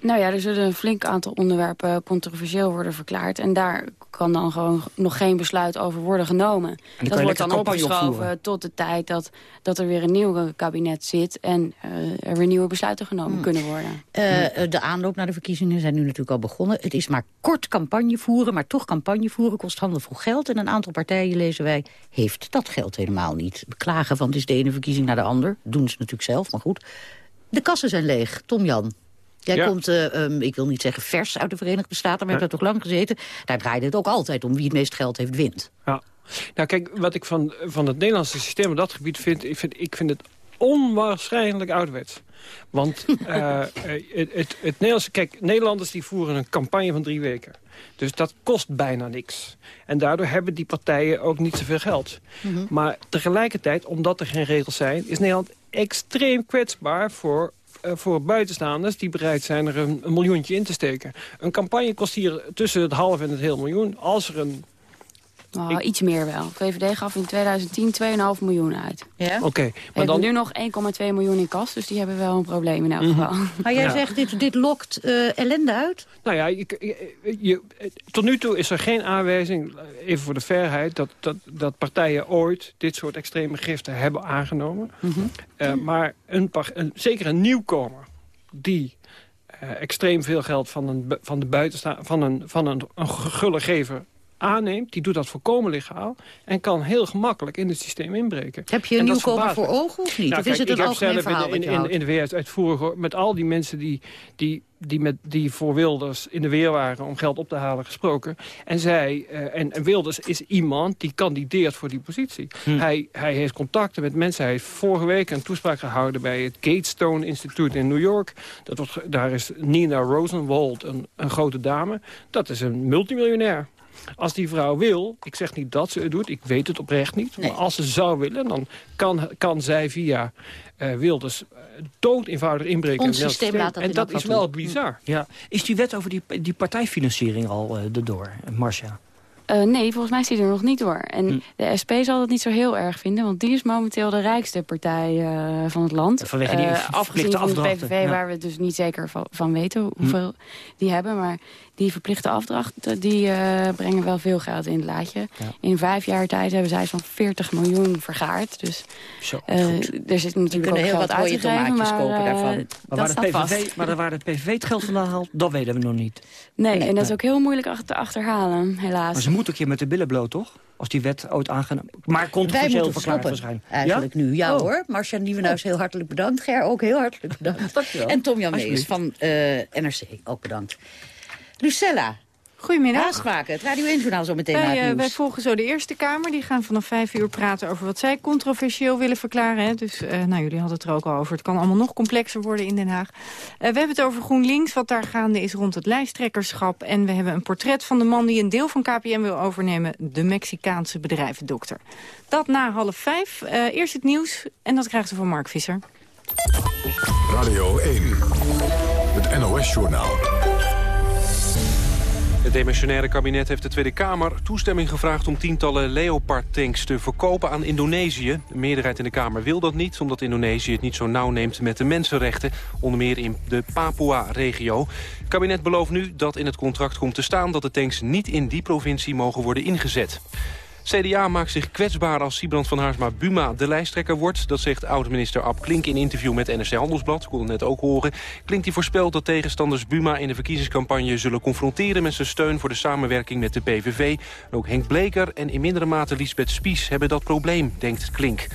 Nou ja, er zullen een flink aantal onderwerpen controversieel worden verklaard. En daar kan dan gewoon nog geen besluit over worden genomen. Dat wordt dan opgeschoven tot de tijd dat, dat er weer een nieuw kabinet zit... en uh, er weer nieuwe besluiten genomen hmm. kunnen worden. Uh, de aanloop naar de verkiezingen zijn nu natuurlijk al begonnen. Het is maar kort campagne voeren, maar toch campagne voeren kost handenvol geld. En een aantal partijen, lezen wij, heeft dat geld helemaal niet. Beklagen van het is de ene verkiezing naar de ander. Doen ze natuurlijk zelf, maar goed. De kassen zijn leeg. Tom Jan. Jij komt, uh, um, ik wil niet zeggen vers uit de Verenigde Staten... maar je hebt daar toch lang gezeten. Daar draaide het ook altijd om wie het meest geld heeft wint. Ja. Nou kijk, wat ik van, van het Nederlandse systeem op dat gebied vind... ik vind, ik vind het onwaarschijnlijk ouderwets. Want uh, het, het, het Nederlandse... Kijk, Nederlanders die voeren een campagne van drie weken. Dus dat kost bijna niks. En daardoor hebben die partijen ook niet zoveel geld. Mm Maar tegelijkertijd, omdat er geen regels zijn... is Nederland extreem kwetsbaar voor voor buitenstaanders die bereid zijn er een, een, miljoentje in te steken. Een campagne kost hier tussen het half en het heel miljoen. Als er een Oh, Iets meer wel. VVD gaf in 2010 2,5 miljoen uit. Ja? Oké. Okay, maar dan... nu nog 1,2 miljoen in kas, dus die hebben wel een probleem in elk mhm. geval. Maar jij zegt, dit, dit lokt uh, ellende uit? Nou ja, je, je, tot nu toe is er geen aanwijzing, even voor de verheid... dat, dat, dat partijen ooit dit soort extreme giften hebben aangenomen. Mm -hmm. uh, maar een, een, zeker een nieuwkomer die uh, extreem veel geld van een, van de buitensta van een, van een, een gullegever aanneemt, die doet dat volkomen legaal... en kan heel gemakkelijk in het systeem inbreken. Heb je een nieuwkomer voor ogen of niet? Nou, of is het een algemeen verhaal in, in, in, in, de VS uitvoerig met al die mensen die, die die, met, die voor Wilders in de weer waren om geld op te halen gesproken. En, zij, uh, en, en, Wilders is iemand die kandideert voor die positie. Hm. Hij, hij heeft contacten met mensen. Hij heeft vorige week een toespraak gehouden bij het Gatestone Instituut in New York. Dat wordt, daar is Nina Rosenwald, een, een grote dame. Dat is een multimiljonair. Als die vrouw wil, ik zeg niet dat ze het doet, ik weet het oprecht niet. Maar als ze zou willen, dan kan, kan zij via uh, Wilders uh, dood eenvoudig inbreken. Ons systeem laat dat En dat is wel bizar. Ja. Is die wet over die, die partijfinanciering al uh, erdoor, Marcia? Uh, nee, volgens mij is die er nog niet door. En hm. de SP zal dat niet zo heel erg vinden... want die is momenteel de rijkste partij uh, van het land. Vanwege die uh, afgezien van de PVV, ja. waar we dus niet zeker van, van weten hoeveel hm. die hebben. Maar die verplichte afdrachten die, uh, brengen wel veel geld in het laadje. Ja. In vijf jaar tijd hebben zij zo'n 40 miljoen vergaard. Dus Zo, er zit natuurlijk ook heel geld wat uit te geven. Maar, kopen daarvan. Maar waar, de PVV, maar waar de PVV het geld vandaan haalt, dat weten we nog niet. Nee, nee en dat is ook heel moeilijk te achterhalen, helaas. Maar ze moeten een keer met de billen bloot, toch? Als die wet ooit aangenomen... Maar controversieel verklaard waarschijnlijk. eigenlijk ja? nu. Ja oh. hoor. Marcia Nieuwenhuis, heel hartelijk bedankt. Ger ook heel hartelijk bedankt. Dankjewel. En Tom Jan Mees van uh, NRC ook bedankt. Lucella, Goedemiddag. Aanspraken, het Radio 1-journaal zo meteen wij, uh, wij volgen zo de Eerste Kamer. Die gaan vanaf vijf uur praten over wat zij controversieel willen verklaren. Hè. Dus uh, nou, jullie hadden het er ook al over. Het kan allemaal nog complexer worden in Den Haag. Uh, we hebben het over GroenLinks, wat daar gaande is rond het lijsttrekkerschap. En we hebben een portret van de man die een deel van KPM wil overnemen. De Mexicaanse bedrijvendokter. Dat na half vijf. eerst het nieuws en dat krijgt u van Mark Visser. Radio 1, het NOS-journaal. Het demissionaire kabinet heeft de Tweede Kamer toestemming gevraagd... om tientallen Leopard-tanks te verkopen aan Indonesië. De meerderheid in de Kamer wil dat niet... omdat Indonesië het niet zo nauw neemt met de mensenrechten... onder meer in de Papua-regio. Het kabinet belooft nu dat in het contract komt te staan... dat de tanks niet in die provincie mogen worden ingezet. CDA maakt zich kwetsbaar als Siebrand van Haarsma Buma de lijsttrekker wordt. Dat zegt oud-minister Ab Klink in interview met NRC Handelsblad. Kon het net ook horen. Klink die voorspelt dat tegenstanders Buma in de verkiezingscampagne zullen confronteren met zijn steun voor de samenwerking met de PVV. Ook Henk Bleker en in mindere mate Lisbeth Spies hebben dat probleem, denkt Klink.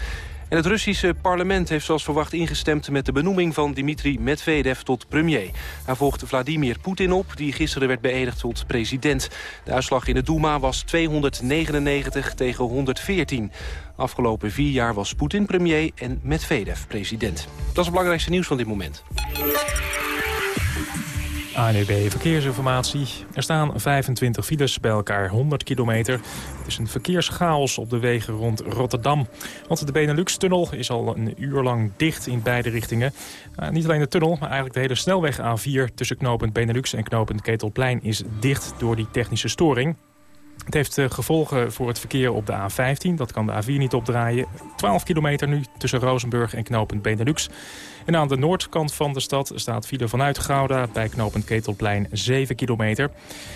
Het Russische parlement heeft zoals verwacht ingestemd... met de benoeming van Dmitri Medvedev tot premier. Hij volgt Vladimir Poetin op, die gisteren werd beëdigd tot president. De uitslag in de Duma was 299 tegen 114. Afgelopen vier jaar was Poetin premier en Medvedev president. Dat is het belangrijkste nieuws van dit moment. ANUB Verkeersinformatie. Er staan 25 files bij elkaar 100 kilometer. Het is een verkeerschaos op de wegen rond Rotterdam. Want de Benelux-tunnel is al een uur lang dicht in beide richtingen. Uh, niet alleen de tunnel, maar eigenlijk de hele snelweg A4... tussen knooppunt Benelux en knooppunt Ketelplein is dicht door die technische storing. Het heeft uh, gevolgen voor het verkeer op de A15. Dat kan de A4 niet opdraaien. 12 kilometer nu tussen Rozenburg en knooppunt Benelux. En aan de noordkant van de stad staat file vanuit Gouda... bij knooppunt Ketelplein 7 kilometer.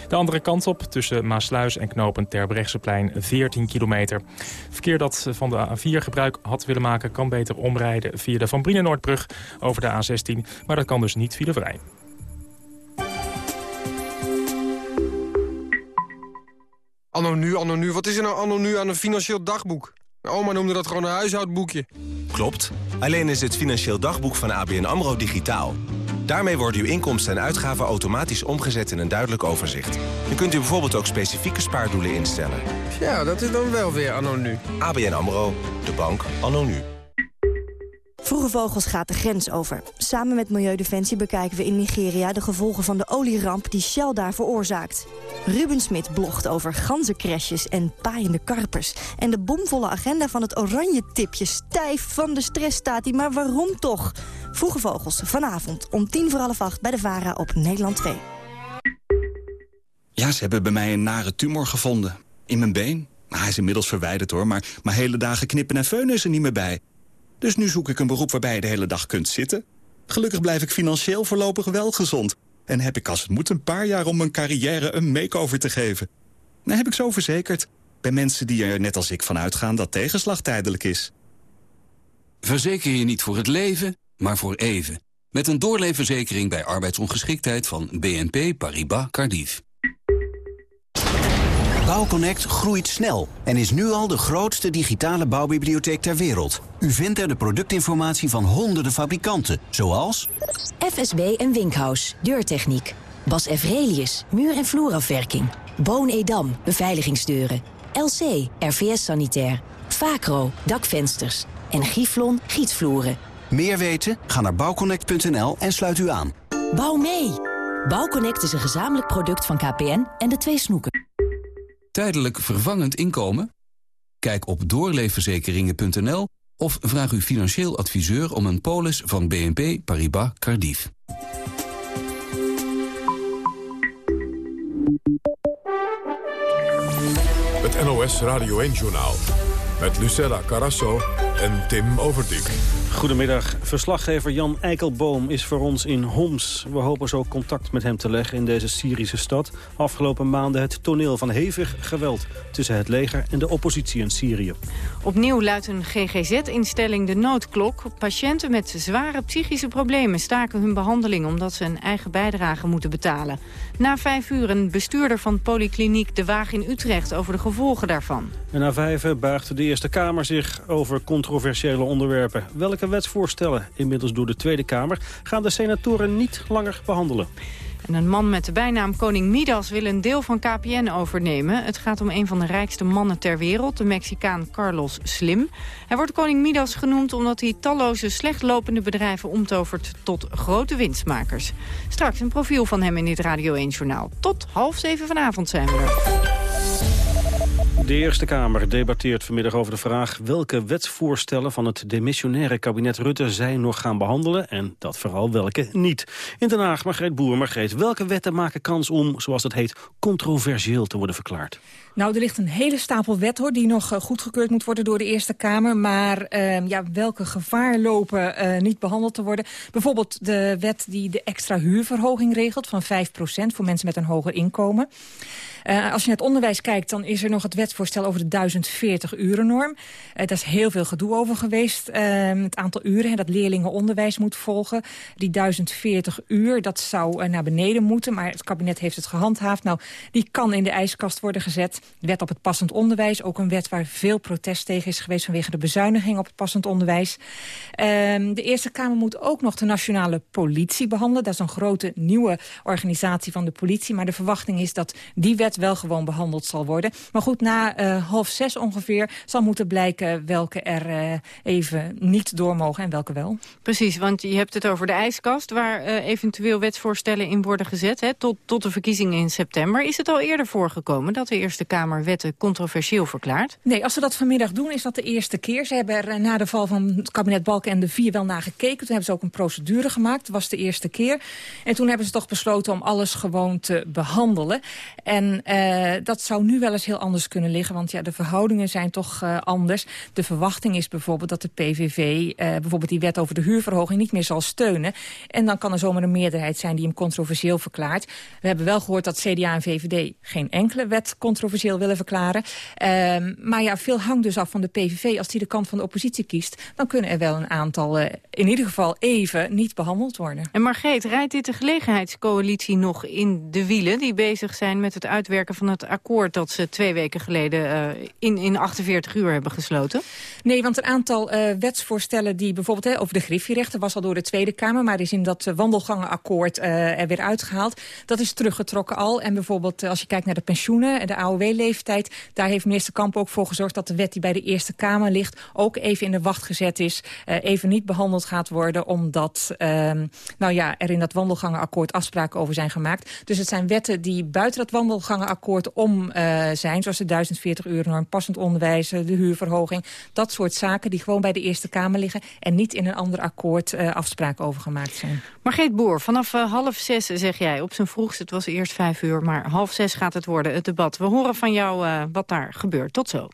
De andere kant op tussen Maasluis en knooppunt Terbrechtseplein 14 kilometer. Verkeer dat van de A4 gebruik had willen maken... kan beter omrijden via de Van Brienenoordbrug over de A16. Maar dat kan dus niet filevrij. Anno nu, anno nu. Wat is er nou anno nu aan een financieel dagboek? Mijn oma noemde dat gewoon een huishoudboekje. Klopt. Alleen is het financieel dagboek van ABN AMRO digitaal. Daarmee worden uw inkomsten en uitgaven automatisch omgezet in een duidelijk overzicht. Dan kunt u bijvoorbeeld ook specifieke spaardoelen instellen. Ja, dat is dan wel weer anno nu. ABN AMRO, de bank anno nu. Vroege Vogels gaat de grens over. Samen met Milieudefensie bekijken we in Nigeria de gevolgen van de olieramp die Shell daar veroorzaakt. Ruben Smit blogt over ganzencrashes en paaiende karpers. En de bomvolle agenda van het oranje tipje stijf van de stress staat hij. Maar waarom toch? Vroege Vogels, vanavond om tien voor half acht bij de VARA op Nederland 2. Ja, ze hebben bij mij een nare tumor gevonden. In mijn been. Hij is inmiddels verwijderd hoor, maar, maar hele dagen knippen en feunen is er niet meer bij. Dus nu zoek ik een beroep waarbij je de hele dag kunt zitten. Gelukkig blijf ik financieel voorlopig wel gezond. En heb ik als het moet een paar jaar om mijn carrière een make-over te geven. Dan heb ik zo verzekerd. Bij mensen die er net als ik van uitgaan dat tegenslag tijdelijk is. Verzeker je niet voor het leven, maar voor even. Met een doorleefverzekering bij arbeidsongeschiktheid van BNP Paribas Cardiff. Bouwconnect groeit snel en is nu al de grootste digitale bouwbibliotheek ter wereld. U vindt er de productinformatie van honderden fabrikanten, zoals... FSB en Winkhaus, deurtechniek. Bas Evrelius, muur- en vloerafwerking. Boon Edam, beveiligingsdeuren. LC, RVS Sanitair. Vacro, dakvensters. En Giflon, gietvloeren. Meer weten? Ga naar bouwconnect.nl en sluit u aan. Bouw mee! Bouwconnect is een gezamenlijk product van KPN en de twee snoeken. Tijdelijk vervangend inkomen? Kijk op doorleefverzekeringen.nl of vraag uw financieel adviseur om een polis van BNP Paribas Cardiff. Het NOS Radio 1-journaal. Met Lucella Carasso en Tim Overdijk. Goedemiddag. Verslaggever Jan Eikelboom is voor ons in Homs. We hopen zo contact met hem te leggen in deze Syrische stad. Afgelopen maanden het toneel van hevig geweld... tussen het leger en de oppositie in Syrië. Opnieuw luidt een GGZ-instelling de noodklok. Patiënten met zware psychische problemen staken hun behandeling... omdat ze een eigen bijdrage moeten betalen. Na vijf uur een bestuurder van Polykliniek De Waag in Utrecht... over de gevolgen daarvan. En na vijven buigt de Eerste Kamer zich over controversiële onderwerpen. Welke wetsvoorstellen, inmiddels door de Tweede Kamer... gaan de senatoren niet langer behandelen? En een man met de bijnaam Koning Midas wil een deel van KPN overnemen. Het gaat om een van de rijkste mannen ter wereld, de Mexicaan Carlos Slim. Hij wordt Koning Midas genoemd omdat hij talloze slecht lopende bedrijven omtovert tot grote winstmakers. Straks een profiel van hem in dit Radio 1-journaal. Tot half zeven vanavond zijn we er. De Eerste Kamer debatteert vanmiddag over de vraag... welke wetsvoorstellen van het demissionaire kabinet Rutte zij nog gaan behandelen... en dat vooral welke niet. In Den Haag, Margreet Boer, Margreet, welke wetten maken kans om... zoals het heet, controversieel te worden verklaard? Nou, er ligt een hele stapel wet hoor, die nog uh, goedgekeurd moet worden door de Eerste Kamer. Maar uh, ja, welke gevaar lopen uh, niet behandeld te worden? Bijvoorbeeld de wet die de extra huurverhoging regelt van 5% voor mensen met een hoger inkomen. Uh, als je naar het onderwijs kijkt, dan is er nog het wetsvoorstel over de 1040 urennorm. Uh, daar is heel veel gedoe over geweest. Uh, het aantal uren dat leerlingen onderwijs moet volgen. Die 1040 uur, dat zou naar beneden moeten. Maar het kabinet heeft het gehandhaafd. Nou, die kan in de ijskast worden gezet. Wet op het passend onderwijs, ook een wet waar veel protest tegen is geweest... vanwege de bezuiniging op het passend onderwijs. Ehm, de Eerste Kamer moet ook nog de nationale politie behandelen. Dat is een grote nieuwe organisatie van de politie. Maar de verwachting is dat die wet wel gewoon behandeld zal worden. Maar goed, na uh, half zes ongeveer zal moeten blijken welke er uh, even niet door mogen en welke wel. Precies, want je hebt het over de ijskast... waar uh, eventueel wetsvoorstellen in worden gezet hè, tot, tot de verkiezingen in september. Is het al eerder voorgekomen dat de Eerste Kamer wetten controversieel verklaart? Nee, als ze dat vanmiddag doen is dat de eerste keer. Ze hebben er na de val van het kabinet Balken en de vier wel naar gekeken. Toen hebben ze ook een procedure gemaakt. Dat was de eerste keer. En toen hebben ze toch besloten om alles gewoon te behandelen. En uh, dat zou nu wel eens heel anders kunnen liggen. Want ja, de verhoudingen zijn toch uh, anders. De verwachting is bijvoorbeeld dat de PVV uh, bijvoorbeeld die wet over de huurverhoging niet meer zal steunen. En dan kan er zomaar een meerderheid zijn die hem controversieel verklaart. We hebben wel gehoord dat CDA en VVD geen enkele wet controversieel willen verklaren. Uh, maar ja, veel hangt dus af van de PVV. Als die de kant van de oppositie kiest, dan kunnen er wel een aantal in ieder geval even niet behandeld worden. En Margreet, rijdt dit de gelegenheidscoalitie nog in de wielen... die bezig zijn met het uitwerken van het akkoord... dat ze twee weken geleden uh, in, in 48 uur hebben gesloten? Nee, want een aantal uh, wetsvoorstellen die bijvoorbeeld hè, over de griffierechten... was al door de Tweede Kamer, maar is in dat uh, wandelgangenakkoord er weer uitgehaald. Dat is teruggetrokken al. En bijvoorbeeld als je kijkt naar de pensioenen en de AOW-leeftijd... daar heeft minister Kamp ook voor gezorgd dat de wet die bij de Eerste Kamer ligt... ook even in de wacht gezet is, even niet behandeld gaat worden... omdat nou ja, er in dat wandelgangenakkoord afspraken over zijn gemaakt. Dus het zijn wetten die buiten dat wandelgangenakkoord om uh, zijn. Zoals de 1040 uur norm, passend onderwijs, de huurverhoging. Dat soort zaken die gewoon bij de Eerste Kamer liggen... en niet in een ander akkoord uh, afspraken over gemaakt zijn. Margreet Boer, vanaf half zes zeg jij op zijn vroegst... het was eerst vijf uur, maar half zes gaat het worden, het debat. We horen van jou wat daar gebeurt. Tot zo.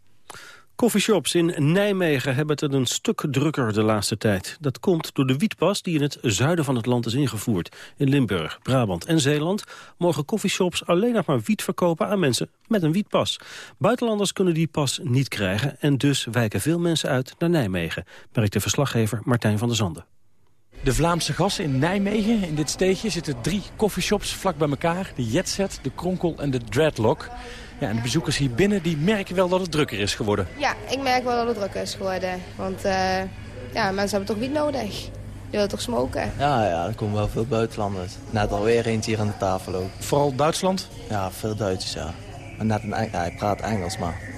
Coffeeshops in Nijmegen hebben het een stuk drukker de laatste tijd. Dat komt door de wietpas die in het zuiden van het land is ingevoerd. In Limburg, Brabant en Zeeland mogen coffeeshops alleen nog maar wiet verkopen aan mensen met een wietpas. Buitenlanders kunnen die pas niet krijgen en dus wijken veel mensen uit naar Nijmegen, merkt de verslaggever Martijn van der Zanden. De Vlaamse Gas in Nijmegen. In dit steegje zitten drie coffeeshops vlak bij elkaar. De Jetset, de Kronkel en de Dreadlock. Ja, en de bezoekers hier binnen die merken wel dat het drukker is geworden. Ja, ik merk wel dat het drukker is geworden. Want uh, ja, mensen hebben toch wiet nodig. Je wilt toch smoken? Ja, ja, er komen wel veel buitenlanders. Net alweer eentje hier aan de tafel ook. Vooral Duitsland? Ja, veel Duitsers, ja. Maar net een, ja, hij praat Engels, maar...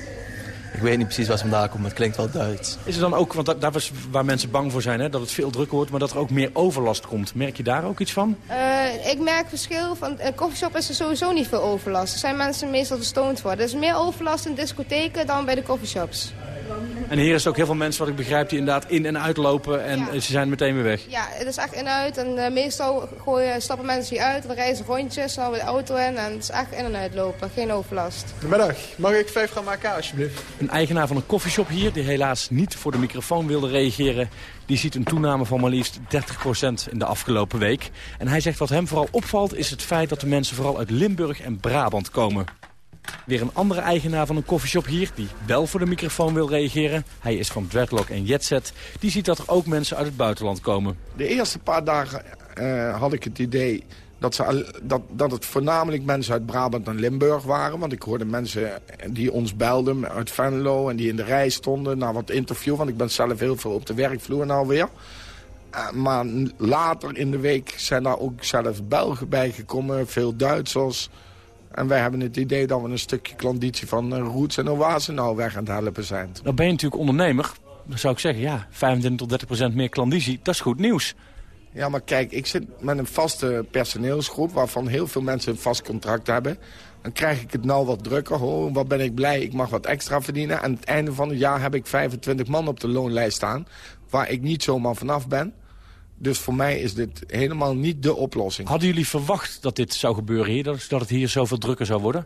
Ik weet niet precies wat vandaan komt, maar het klinkt wel Duits. Is er dan ook, want dat, daar was waar mensen bang voor zijn, hè, dat het veel drukker wordt... maar dat er ook meer overlast komt. Merk je daar ook iets van? Uh, ik merk verschil. Van een koffieshop is er sowieso niet veel overlast. Er zijn mensen meestal verstoond voor. Er is meer overlast in discotheken dan bij de coffeeshops. En hier is ook heel veel mensen, wat ik begrijp, die inderdaad in en uitlopen en ze zijn meteen weer weg. Ja, het is echt in en uit. En uh, meestal gooien, stappen mensen hier uit, we reizen rondjes, dan weer de auto in. En het is echt in en uitlopen, geen overlast. Goedemiddag, mag ik vijf gaan maken alsjeblieft? Een eigenaar van een koffieshop hier, die helaas niet voor de microfoon wilde reageren... die ziet een toename van maar liefst 30% in de afgelopen week. En hij zegt wat hem vooral opvalt is het feit dat de mensen vooral uit Limburg en Brabant komen. Weer een andere eigenaar van een koffieshop hier, die wel voor de microfoon wil reageren. Hij is van Dreadlock en Jetset. Die ziet dat er ook mensen uit het buitenland komen. De eerste paar dagen uh, had ik het idee dat, ze, dat, dat het voornamelijk mensen uit Brabant en Limburg waren. Want ik hoorde mensen die ons belden uit Venlo en die in de rij stonden... naar wat interview, want ik ben zelf heel veel op de werkvloer nou weer. Uh, maar later in de week zijn daar ook zelfs Belgen bijgekomen, veel Duitsers... En wij hebben het idee dat we een stukje klanditie van uh, Roots en Oase nou weg aan het helpen zijn. Dan ben je natuurlijk ondernemer. Dan zou ik zeggen, ja, 25 tot 30 procent meer klandizie, dat is goed nieuws. Ja, maar kijk, ik zit met een vaste personeelsgroep... waarvan heel veel mensen een vast contract hebben. Dan krijg ik het nou wat drukker. Hoor. Wat ben ik blij, ik mag wat extra verdienen. En aan het einde van het jaar heb ik 25 man op de loonlijst staan... waar ik niet zomaar vanaf ben. Dus voor mij is dit helemaal niet de oplossing. Hadden jullie verwacht dat dit zou gebeuren hier? Dat, dat het hier zoveel drukker zou worden?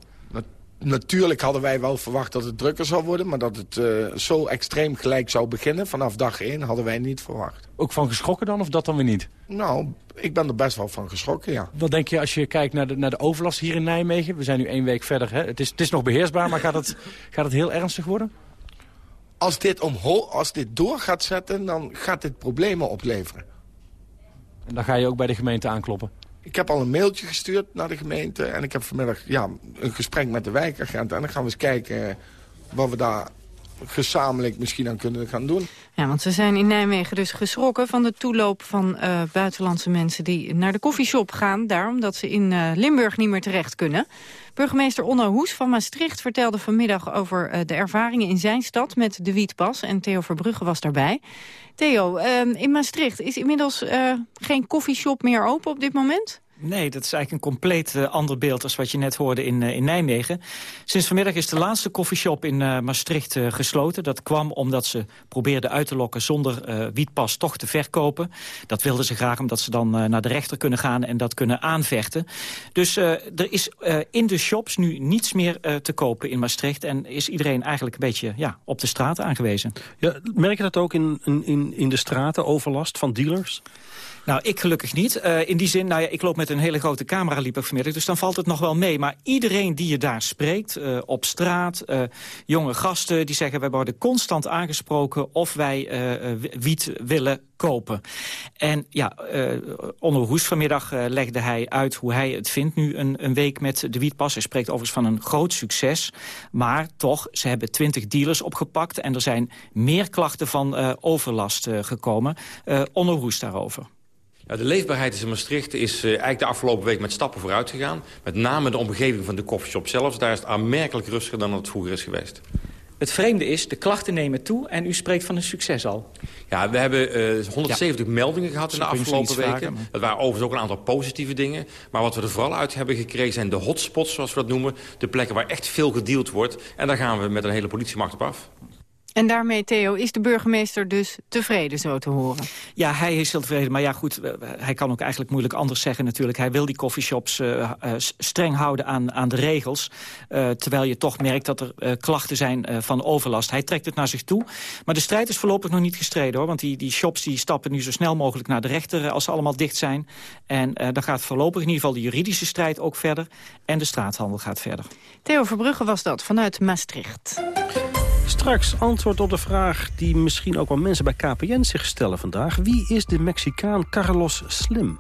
natuurlijk hadden wij wel verwacht dat het drukker zou worden... maar dat het uh, zo extreem gelijk zou beginnen vanaf dag 1 hadden wij niet verwacht. Ook van geschrokken dan of dat dan weer niet? Nou, ik ben er best wel van geschrokken, ja. Wat denk je als je kijkt naar de, naar de overlast hier in Nijmegen? We zijn nu één week verder. Hè? Het, is, het is nog beheersbaar, maar gaat het, gaat het heel ernstig worden? Als dit, omhoog, als dit door gaat zetten, dan gaat dit problemen opleveren. En dan ga je ook bij de gemeente aankloppen? Ik heb al een mailtje gestuurd naar de gemeente. En ik heb vanmiddag ja, een gesprek met de wijkagent. En dan gaan we eens kijken wat we daar gezamenlijk misschien aan kunnen gaan doen. Ja, want ze zijn in Nijmegen dus geschrokken van de toeloop van uh, buitenlandse mensen... die naar de koffieshop gaan, daarom dat ze in uh, Limburg niet meer terecht kunnen. Burgemeester Onno Hoes van Maastricht vertelde vanmiddag over uh, de ervaringen in zijn stad... met de Wietpas en Theo Verbrugge was daarbij. Theo, in Maastricht is inmiddels geen koffieshop meer open op dit moment? Nee, dat is eigenlijk een compleet uh, ander beeld als wat je net hoorde in, uh, in Nijmegen. Sinds vanmiddag is de laatste koffieshop in uh, Maastricht gesloten. Dat kwam omdat ze probeerden uit te lokken zonder wietpas toch te verkopen. Dat wilden ze graag omdat ze dan naar de rechter kunnen gaan en dat kunnen aanvechten. Dus er is in de shops nu niets meer te kopen in Maastricht. En is iedereen eigenlijk een beetje ja, op de straat aangewezen. Ja, merk je dat ook in, in, in de straten, overlast van dealers? Nou, ik gelukkig niet. Uh, in die zin, nou ja, ik loop met een hele grote camera liep ik vanmiddag, dus dan valt het nog wel mee. Maar iedereen die je daar spreekt, uh, op straat, uh, jonge gasten, die zeggen... wij worden constant aangesproken of wij wiet willen kopen. En ja, onder Hoes vanmiddag legde hij uit hoe hij het vindt nu een, een week met de wietpas. Hij spreekt overigens van een groot succes. Maar toch, ze hebben twintig dealers opgepakt en er zijn meer klachten van overlast gekomen. onder Hoes daarover de leefbaarheid in Maastricht is uh, eigenlijk de afgelopen week met stappen vooruit gegaan. Met name de omgeving van de koffieshop zelfs. Daar is het aanmerkelijk rustiger dan het vroeger is geweest. Het vreemde is, de klachten nemen toe en u spreekt van een succes al. Ja, we hebben uh, 170 meldingen gehad in de afgelopen weken. Dat waren overigens ook een aantal positieve dingen. Maar wat we er vooral uit hebben gekregen zijn de hotspots, zoals we dat noemen. De plekken waar echt veel gedeeld wordt. En daar gaan we met een hele politiemacht op af. En daarmee, Theo, is de burgemeester dus tevreden, zo te horen? Ja, hij is heel tevreden. Maar ja, goed, hij kan ook eigenlijk moeilijk anders zeggen natuurlijk. Hij wil die coffeeshops uh, uh, streng houden aan, aan de regels. Uh, terwijl je toch merkt dat er klachten zijn van overlast. Hij trekt het naar zich toe. Maar de strijd is voorlopig nog niet gestreden, hoor. Want die, die shops die stappen nu zo snel mogelijk naar de rechter... als ze allemaal dicht zijn. En dan gaat voorlopig in ieder geval de juridische strijd ook verder. En de straathandel gaat verder. Theo Verbrugge was dat, vanuit Maastricht. Straks antwoord op de vraag die misschien ook wel mensen bij KPN zich stellen vandaag. Wie is de Mexicaan Carlos Slim?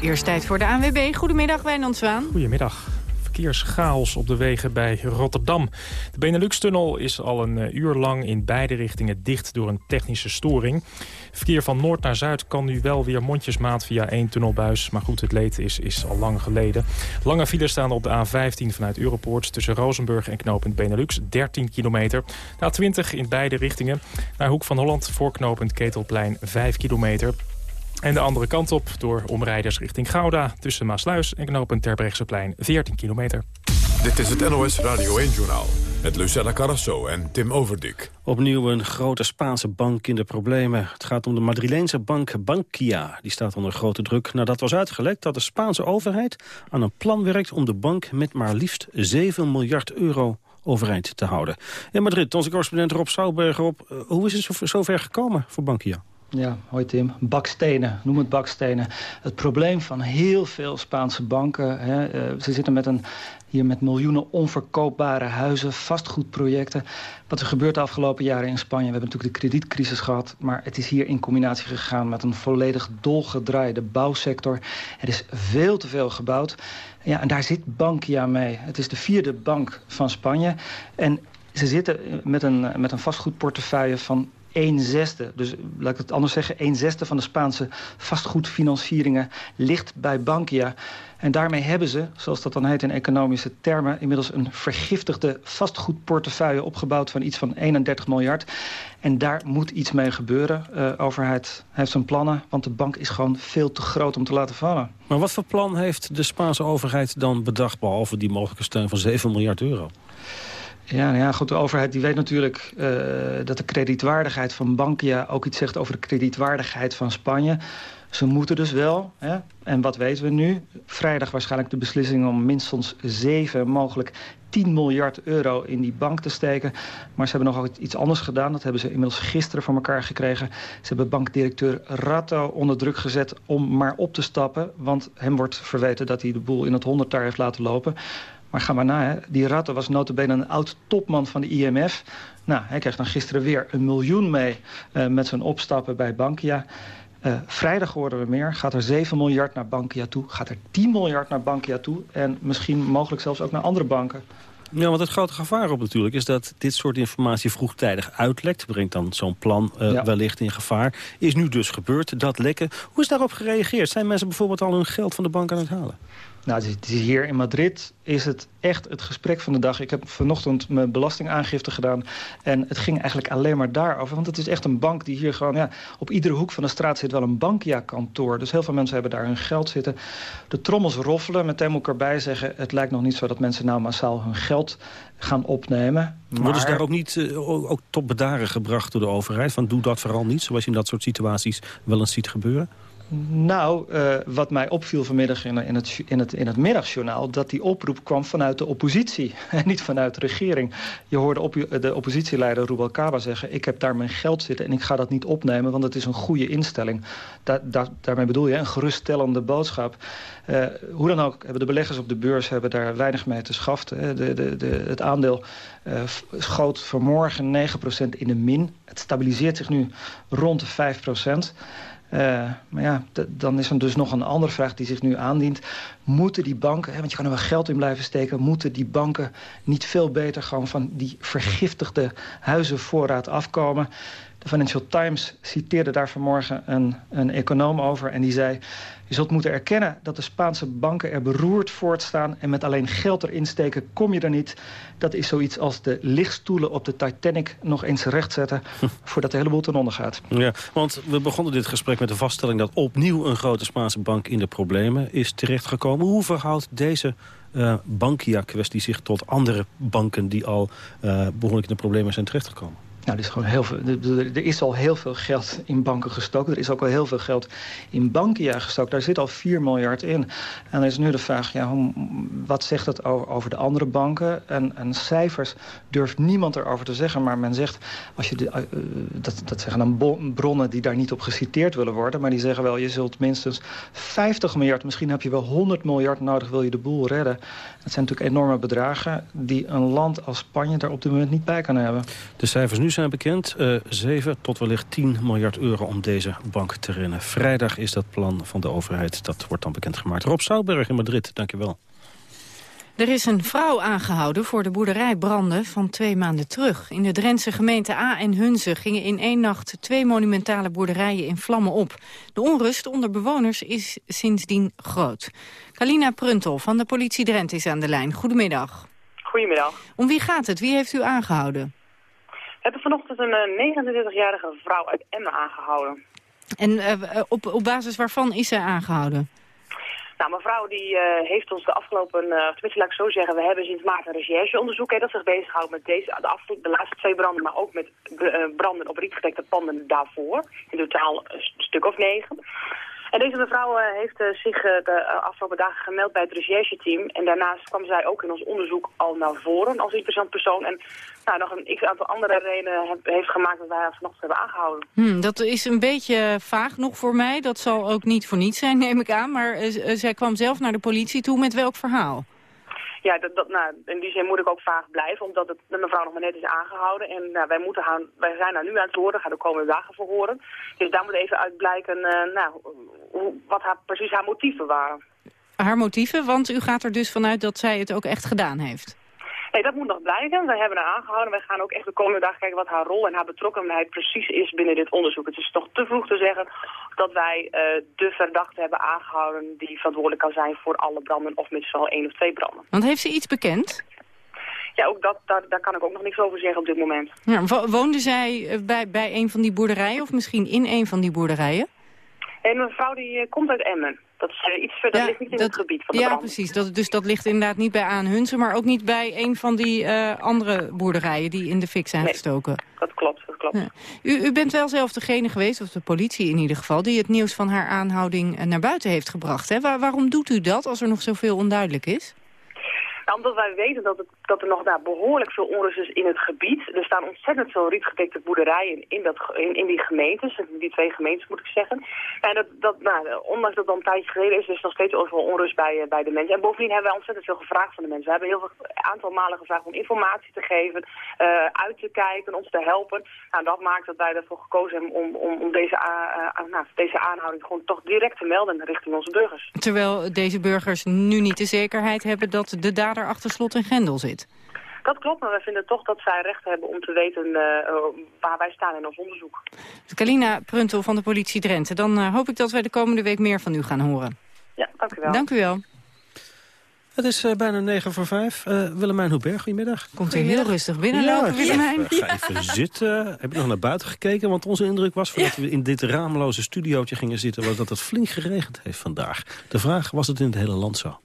Eerst tijd voor de ANWB. Goedemiddag, Wijnand Zwaan. Goedemiddag verkeerschaos op de wegen bij Rotterdam. De Benelux-tunnel is al een eh, uur lang in beide richtingen dicht door een technische storing. Verkeer van noord naar zuid kan nu wel weer mondjesmaat via één tunnelbuis. Maar goed, het leed is, is al lang geleden. Lange files staan op de A15 vanuit Europoort tussen Rozenburg en knooppunt Benelux. 13 kilometer. De A20 in beide richtingen. Naar Hoek van Holland voor knooppunt Ketelplein 5 kilometer. En de andere kant op door omrijders richting Gouda... tussen Maasluis en knooppunt Terbrechtseplein 14 kilometer. Dit is het NOS Radio 1-journaal met Lucella Carrasso en Tim Overdik. Opnieuw een grote Spaanse bank in de problemen. Het gaat om de Madrileense bank Bankia. Die staat onder grote druk nadat was uitgelekt dat de Spaanse overheid... aan een plan werkt om de bank met maar liefst 7 miljard euro overeind te houden. In Madrid, onze correspondent Rob Sauberger op. Eh, hoe is het zover gekomen voor Bankia? Ja, hoi Tim. Bakstenen, noem het bakstenen. Het probleem van heel veel Spaanse banken... Hè, uh, ze zitten met een, hier met miljoenen onverkoopbare huizen, vastgoedprojecten. Wat er gebeurt de afgelopen jaren in Spanje... we hebben natuurlijk de kredietcrisis gehad... maar het is hier in combinatie gegaan met een volledig dolgedraaide bouwsector. Er is veel te veel gebouwd. Ja, en daar zit Bankia mee. Het is de vierde bank van Spanje. En ze zitten met een, met een vastgoedportefeuille van 1 zesde, dus laat ik het anders zeggen... 1 zesde van de Spaanse vastgoedfinancieringen ligt bij Bankia. En daarmee hebben ze, zoals dat dan heet in economische termen... inmiddels een vergiftigde vastgoedportefeuille opgebouwd... van iets van 31 miljard. En daar moet iets mee gebeuren. Uh, overheid heeft zijn plannen, want de bank is gewoon veel te groot om te laten vallen. Maar wat voor plan heeft de Spaanse overheid dan bedacht... behalve die mogelijke steun van 7 miljard euro? Ja, nou ja, goed, de overheid die weet natuurlijk uh, dat de kredietwaardigheid van Bankia... ook iets zegt over de kredietwaardigheid van Spanje. Ze moeten dus wel, hè? en wat weten we nu? Vrijdag waarschijnlijk de beslissing om minstens 7, mogelijk 10 miljard euro in die bank te steken. Maar ze hebben nog iets anders gedaan. Dat hebben ze inmiddels gisteren voor elkaar gekregen. Ze hebben bankdirecteur Ratto onder druk gezet om maar op te stappen. Want hem wordt verweten dat hij de boel in het honderdtaar heeft laten lopen. Maar ga maar na, hè. die Ratte was notabene een oud topman van de IMF. Nou, hij kreeg dan gisteren weer een miljoen mee uh, met zijn opstappen bij Bankia. Uh, vrijdag hoorden we meer. Gaat er 7 miljard naar Bankia toe? Gaat er 10 miljard naar Bankia toe? En misschien mogelijk zelfs ook naar andere banken. Ja, want het grote gevaar op natuurlijk is dat dit soort informatie vroegtijdig uitlekt. Brengt dan zo'n plan uh, ja. wellicht in gevaar. Is nu dus gebeurd, dat lekken. Hoe is daarop gereageerd? Zijn mensen bijvoorbeeld al hun geld van de bank aan het halen? Nou, het is hier in Madrid is het echt het gesprek van de dag. Ik heb vanochtend mijn belastingaangifte gedaan. En het ging eigenlijk alleen maar daarover. Want het is echt een bank die hier gewoon... Ja, op iedere hoek van de straat zit wel een Bankia-kantoor. Dus heel veel mensen hebben daar hun geld zitten. De trommels roffelen. Meteen moet ik erbij zeggen... het lijkt nog niet zo dat mensen nou massaal hun geld gaan opnemen. Maar... Worden ze daar ook niet uh, ook tot bedaren gebracht door de overheid? Van doe dat vooral niet, zoals je in dat soort situaties wel eens ziet gebeuren? Nou, uh, wat mij opviel vanmiddag in, in, het, in, het, in het middagjournaal... dat die oproep kwam vanuit de oppositie en niet vanuit de regering. Je hoorde op, de oppositieleider Rubalcaba zeggen... ik heb daar mijn geld zitten en ik ga dat niet opnemen... want het is een goede instelling. Da, da, daarmee bedoel je een geruststellende boodschap. Uh, hoe dan ook, hebben de beleggers op de beurs hebben daar weinig mee te schaften. De, de, de, het aandeel schoot vanmorgen 9% in de min. Het stabiliseert zich nu rond de 5%. Uh, maar ja, dan is er dus nog een andere vraag die zich nu aandient. Moeten die banken, hè, want je kan er wel geld in blijven steken... moeten die banken niet veel beter gewoon van die vergiftigde huizenvoorraad afkomen? De Financial Times citeerde daar vanmorgen een, een econoom over en die zei... Je zult moeten erkennen dat de Spaanse banken er beroerd voortstaan... en met alleen geld erin steken kom je er niet. Dat is zoiets als de lichtstoelen op de Titanic nog eens rechtzetten... voordat de hele boel ten onder gaat. Ja, want we begonnen dit gesprek met de vaststelling... dat opnieuw een grote Spaanse bank in de problemen is terechtgekomen. Hoe verhoudt deze uh, Bankia-kwestie zich tot andere banken... die al uh, behoorlijk in de problemen zijn terechtgekomen? Nou, er is, gewoon heel veel, er is al heel veel geld in banken gestoken. Er is ook al heel veel geld in Bankia gestoken. Daar zit al 4 miljard in. En dan is nu de vraag, ja, wat zegt dat over, de andere banken? En, en, cijfers durft niemand erover te zeggen. Maar men zegt, als je de, uh, dat, dat zeggen dan bronnen die daar niet op geciteerd willen worden. Maar die zeggen wel, je zult minstens 50 miljard, misschien heb je wel 100 miljard nodig, wil je de boel redden. Dat zijn natuurlijk enorme bedragen die een land als Spanje daar op dit moment niet bij kan hebben. De cijfers nu zijn bekend. Uh, 7 tot wellicht 10 miljard euro om deze bank te rennen. Vrijdag is dat plan van de overheid. Dat wordt dan bekendgemaakt. Rob Souwberg in Madrid, dankjewel. Er is een vrouw aangehouden voor de boerderijbranden van twee maanden terug. In de Drentse gemeente A en Hunze gingen in één nacht twee monumentale boerderijen in vlammen op. De onrust onder bewoners is sindsdien groot. Kalina Pruntel van de politie Drenthe is aan de lijn. Goedemiddag. Goedemiddag. Om wie gaat het? Wie heeft u aangehouden? We hebben vanochtend een 29-jarige eh, vrouw uit Emmen aangehouden. En uh, op, op basis waarvan is zij aangehouden? Nou, mevrouw die uh, heeft ons de afgelopen, uh, tenminste laat ik zo zeggen, we hebben sinds maart een rechercheonderzoek hè, dat zich bezighoudt met deze, de, afgelopen, de laatste twee branden, maar ook met uh, branden op rietgedekte panden daarvoor. In totaal een stuk of negen. En deze mevrouw uh, heeft uh, zich uh, de afgelopen dagen gemeld bij het rechercheteam. En daarnaast kwam zij ook in ons onderzoek al naar voren als interessant persoon. En nou, nog een x-aantal andere redenen heeft gemaakt dat wij haar vanochtend hebben aangehouden. Hmm, dat is een beetje vaag nog voor mij. Dat zal ook niet voor niets zijn, neem ik aan. Maar zij kwam zelf naar de politie toe met welk verhaal? Ja, dat, dat, nou, in die zin moet ik ook vaag blijven, omdat het, de mevrouw nog maar net is aangehouden. En nou, wij, moeten wij zijn daar nu aan het horen, gaan de komende dagen voor horen. Dus daar moet even uitblijken uh, nou, hoe, wat haar, precies haar motieven waren. Haar motieven? Want u gaat er dus vanuit dat zij het ook echt gedaan heeft? Nee, dat moet nog blijken. Wij hebben haar aangehouden. Wij gaan ook echt de komende dag kijken wat haar rol en haar betrokkenheid precies is binnen dit onderzoek. Het is toch te vroeg te zeggen dat wij uh, de verdachte hebben aangehouden die verantwoordelijk kan zijn voor alle branden of misschien één of twee branden. Want heeft ze iets bekend? Ja, ook dat, daar, daar kan ik ook nog niks over zeggen op dit moment. Ja, woonde zij eh, bij, bij een van die boerderijen of misschien in een van die boerderijen? En een mevrouw die uh, komt uit Emmen. Dat is uh, iets verder, ja, ligt niet in het gebied van de Ja, brand. precies. Dat, dus dat ligt inderdaad niet bij Aanhunsen, maar ook niet bij een van die uh, andere boerderijen die in de fik zijn nee, gestoken. dat klopt, dat klopt. Ja. U, u, bent wel zelf degene geweest, of de politie in ieder geval, die het nieuws van haar aanhouding naar buiten heeft gebracht. Hè? Waar, waarom doet u dat als er nog zoveel onduidelijk is? Nou, omdat wij weten dat, het, dat er nog daar behoorlijk veel onrust is in het gebied. Er staan ontzettend veel rietgedekte boerderijen in, dat, in, in die gemeentes, in die twee gemeentes moet ik zeggen. En dat, dat, nou, ondanks dat al een tijdje geleden is, is er nog steeds overal onrust bij, uh, bij de mensen. En bovendien hebben wij ontzettend veel gevraagd van de mensen. We hebben heel veel aantal malen gevraagd om informatie te geven, uh, uit te kijken, ons te helpen. Nou, dat maakt dat wij ervoor gekozen hebben om, om, om deze, uh, nou, deze aanhouding gewoon toch direct te melden richting onze burgers. Terwijl deze burgers nu niet de zekerheid hebben dat de dader achter slot en grendel zit. Dat klopt, maar we vinden toch dat zij recht hebben om te weten uh, waar wij staan in ons onderzoek. Kalina Pruntel van de politie Drenthe. Dan uh, hoop ik dat wij de komende week meer van u gaan horen. Ja, dank u wel. Dank u wel. Het is uh, bijna negen voor vijf. Uh, Willemijn Hoeberg, goedemiddag. Komt u heel rustig binnenlopen, ja, Willemijn? Ja, ga even zitten. Heb je nog naar buiten gekeken? Want onze indruk was, voordat ja. we in dit raamloze studiootje gingen zitten... was dat het flink geregend heeft vandaag. De vraag, was het in het hele land zo?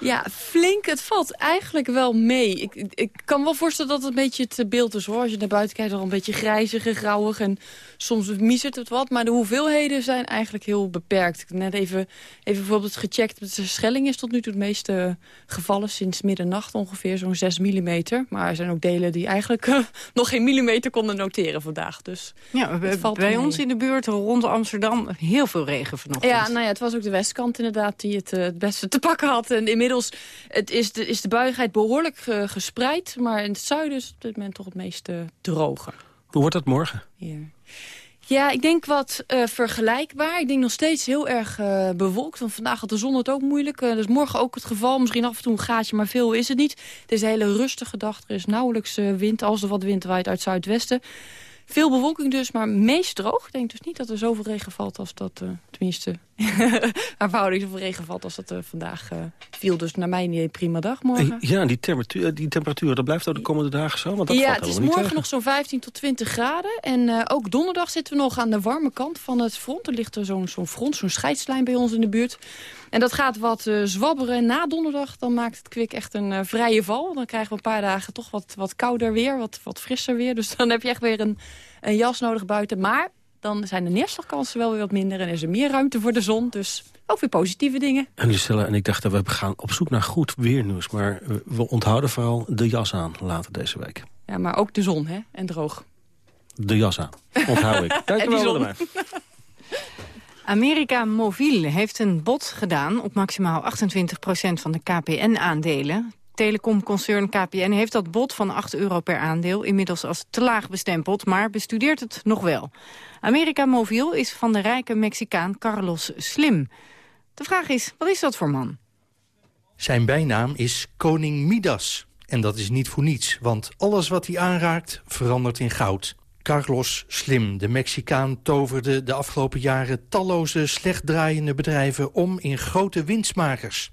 Ja, flink. Het valt eigenlijk wel mee. Ik, ik kan wel voorstellen dat het een beetje het beeld is hoor. Als je naar buiten kijkt, al een beetje grijzig en grauwig. En soms misert het wat. Maar de hoeveelheden zijn eigenlijk heel beperkt. Ik heb net even, even bijvoorbeeld gecheckt. De Schelling is tot nu toe het meeste gevallen sinds middernacht ongeveer. Zo'n 6 mm. Maar er zijn ook delen die eigenlijk uh, nog geen millimeter konden noteren vandaag. Dus ja, bij ons in de buurt rond Amsterdam heel veel regen vanochtend. Ja, nou ja, het was ook de westkant inderdaad die het uh, het beste te pakken had. En inmiddels het is, de, is de buigheid behoorlijk uh, gespreid. Maar in het zuiden is op dit moment toch het meest uh, droger. Hoe wordt dat morgen? Ja. Ja, ik denk wat uh, vergelijkbaar. Ik denk nog steeds heel erg uh, bewolkt. Want vandaag had de zon het ook moeilijk. Uh, dat is morgen ook het geval. Misschien af en toe een gaatje, maar veel is het niet. Het is een hele rustige dag. Er is nauwelijks wind, als er wat wind waait uit zuidwesten. Veel bewolking dus, maar meest droog. Ik denk dus niet dat er zoveel regen valt als dat, uh, tenminste, haar verhouding zoveel regen valt als dat uh, vandaag uh, viel. Dus naar mij niet prima dag morgen. Ja, die temperatuur, die temperatuur dat blijft ook de komende dagen zo? Want dat ja, het is morgen tegen. nog zo'n 15 tot 20 graden. En ook donderdag zitten we nog aan de warme kant van het front. Er ligt er zo'n zo'n front, zo'n scheidslijn bij ons in de buurt. En dat gaat wat uh, zwabberen na donderdag. Dan maakt het kwik echt een uh, vrije val. Dan krijgen we een paar dagen toch wat, wat kouder weer, wat, wat frisser weer. Dus dan heb je echt weer een, een jas nodig buiten. Maar dan zijn de neerslagkansen wel weer wat minder. En is er meer ruimte voor de zon. Dus ook weer positieve dingen. En Lucella en ik dachten, we gaan op zoek naar goed weernieuws. Maar we onthouden vooral de jas aan later deze week. Ja, maar ook de zon, hè? En droog. De jas aan. Onthoud ik. Dank je wel, America Mobiel heeft een bod gedaan op maximaal 28% van de KPN-aandelen. Telecomconcern KPN heeft dat bod van 8 euro per aandeel inmiddels als te laag bestempeld, maar bestudeert het nog wel. America Mobiel is van de rijke Mexicaan Carlos Slim. De vraag is, wat is dat voor man? Zijn bijnaam is Koning Midas. En dat is niet voor niets, want alles wat hij aanraakt verandert in goud. Carlos Slim, de Mexicaan, toverde de afgelopen jaren... talloze slecht draaiende bedrijven om in grote winstmakers.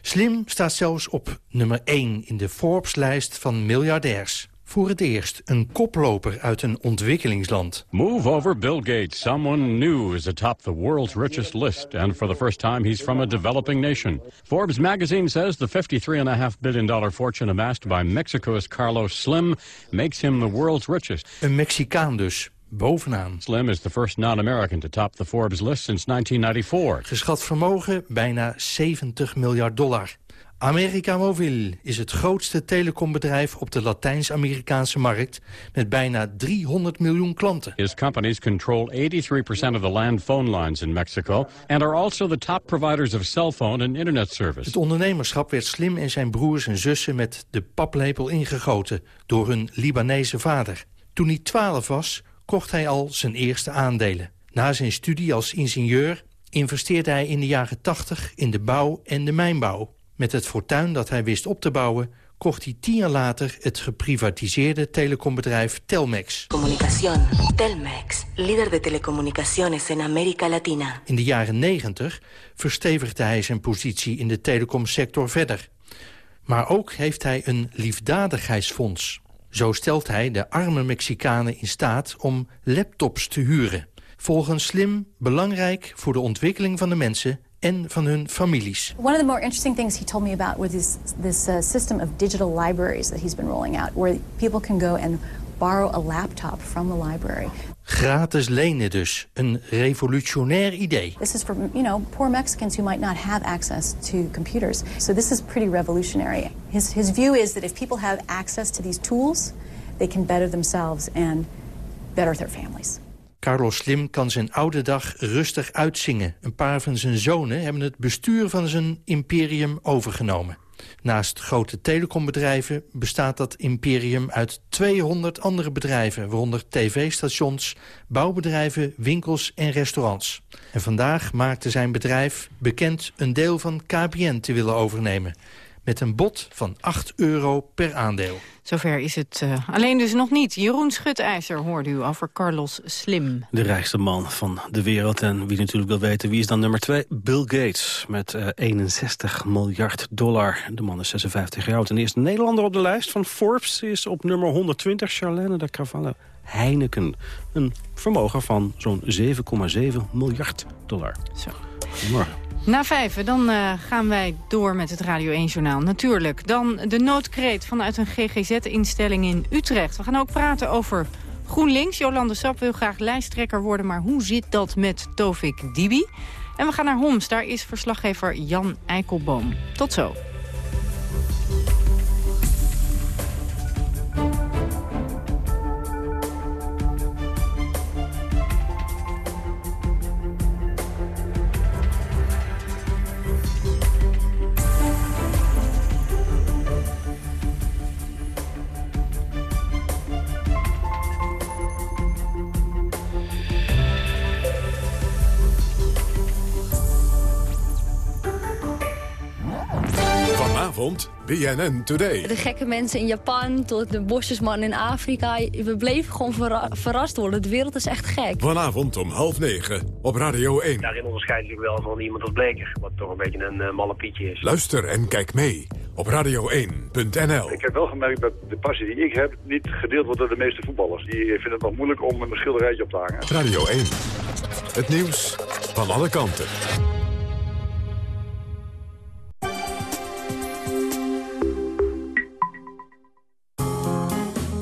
Slim staat zelfs op nummer 1 in de Forbes-lijst van miljardairs. Voor het eerst een koploper uit een ontwikkelingsland. Move over Bill Gates. Someone new is atop the world's richest list. And for the first time, he's from a developing nation. Forbes magazine says the $53.5 billion fortune amassed by Mexico's Carlos Slim makes him the world's richest. Een Mexicaan dus, bovenaan. Slim is the first non-American to top the Forbes list since 1994. Geschat vermogen bijna 70 miljard dollar. America Mobil is het grootste telecombedrijf op de Latijns-Amerikaanse markt met bijna 300 miljoen klanten. His companies control 83% of the land phone lines in Mexico and are also the top providers of cell phone and internet service. Het ondernemerschap werd slim en zijn broers en zussen met de paplepel ingegoten door hun Libanese vader. Toen hij 12 was, kocht hij al zijn eerste aandelen. Na zijn studie als ingenieur investeerde hij in de jaren 80 in de bouw en de mijnbouw. Met het fortuin dat hij wist op te bouwen... kocht hij tien jaar later het geprivatiseerde telecombedrijf Telmex. Comunicación. Telmex. Líder de telecomunicaciones en América Latina. In de jaren 90 verstevigde hij zijn positie in de telecomsector verder. Maar ook heeft hij een liefdadigheidsfonds. Zo stelt hij de arme Mexicanen in staat om laptops te huren. Volgens Slim belangrijk voor de ontwikkeling van de mensen en van hun families. One of the more interesting things he told me about was this, this uh, system of digital libraries that he's been rolling out, where people can go and borrow a laptop from the library. Gratis lenen dus, een revolutionair idee. This is for, you know, poor Mexicans who might not have access to computers. So this is pretty revolutionary. His, his view is that if people have access to these tools, they can better themselves and better their families. Carlos Slim kan zijn oude dag rustig uitzingen. Een paar van zijn zonen hebben het bestuur van zijn imperium overgenomen. Naast grote telecombedrijven bestaat dat imperium uit 200 andere bedrijven... waaronder tv-stations, bouwbedrijven, winkels en restaurants. En vandaag maakte zijn bedrijf bekend een deel van KPN te willen overnemen met een bod van 8 euro per aandeel. Zover is het uh, alleen dus nog niet. Jeroen Schutijzer hoorde u over Carlos Slim. De rijkste man van de wereld. En wie natuurlijk wil weten, wie is dan nummer 2? Bill Gates met uh, 61 miljard dollar. De man is 56 jaar oud. En de eerste Nederlander op de lijst van Forbes is op nummer 120... Charlene de Cavallo Heineken. Een vermogen van zo'n 7,7 miljard dollar. Zo. Goedemorgen. Na vijven, dan uh, gaan wij door met het Radio 1-journaal. Natuurlijk. Dan de noodkreet vanuit een GGZ-instelling in Utrecht. We gaan ook praten over GroenLinks. Jolande Sap wil graag lijsttrekker worden, maar hoe zit dat met Tovik Dibi? En we gaan naar Homs. Daar is verslaggever Jan Eikelboom. Tot zo. Vanavond BNN Today. De gekke mensen in Japan tot de bosjesman in Afrika. We bleven gewoon verra verrast worden. De wereld is echt gek. Vanavond om half negen op Radio 1. Daarin onderscheidt ik wel van iemand als Bleker. Wat toch een beetje een uh, malle pietje is. Luister en kijk mee op radio1.nl. Ik heb wel gemerkt dat de passie die ik heb niet gedeeld wordt door de meeste voetballers. Die vinden het nog moeilijk om een schilderijtje op te hangen. Radio 1. Het nieuws van alle kanten.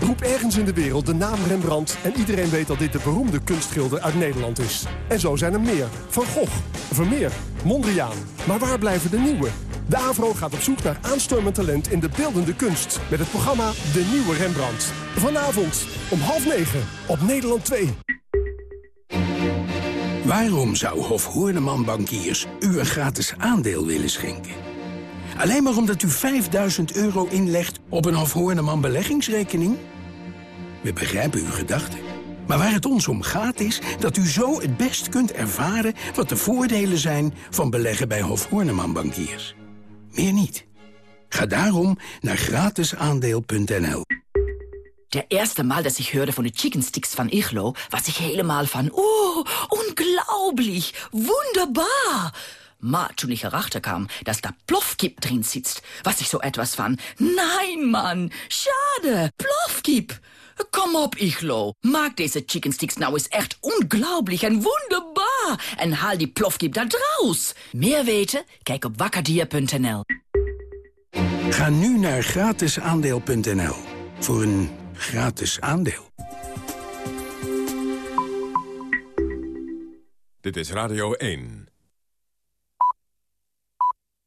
Roep ergens in de wereld de naam Rembrandt... en iedereen weet dat dit de beroemde kunstschilder uit Nederland is. En zo zijn er meer. Van Gogh, Vermeer, Mondriaan. Maar waar blijven de nieuwe? De AVRO gaat op zoek naar aanstormend talent in de beeldende kunst. Met het programma De Nieuwe Rembrandt. Vanavond om half negen op Nederland 2. Waarom zou Hof Hoorneman Bankiers u een gratis aandeel willen schenken? Alleen maar omdat u 5000 euro inlegt op een Hof Hoorneman beleggingsrekening? We begrijpen uw gedachten. Maar waar het ons om gaat is dat u zo het best kunt ervaren... wat de voordelen zijn van beleggen bij Hof Hoorneman Bankiers. Meer niet. Ga daarom naar gratisaandeel.nl. Der erste Mal, dass ich hörte von den Chicken Sticks von Ichlo, was ich helemaal van, oh, unglaublich, wunderbar. Maar toen ich erachter kam, dass da Plofkip drin sitzt, was ich so etwas van, nein, Mann, schade, Plofkip. Kom op, Ichlo. Maak deze chicken sticks nou eens echt unglaublich en wunderbar. En haal die plofkip daar draus. Meer weten? Kijk op wakkerdier.nl. Ga nu naar gratisaandeel.nl voor een gratis aandeel. Dit is Radio 1.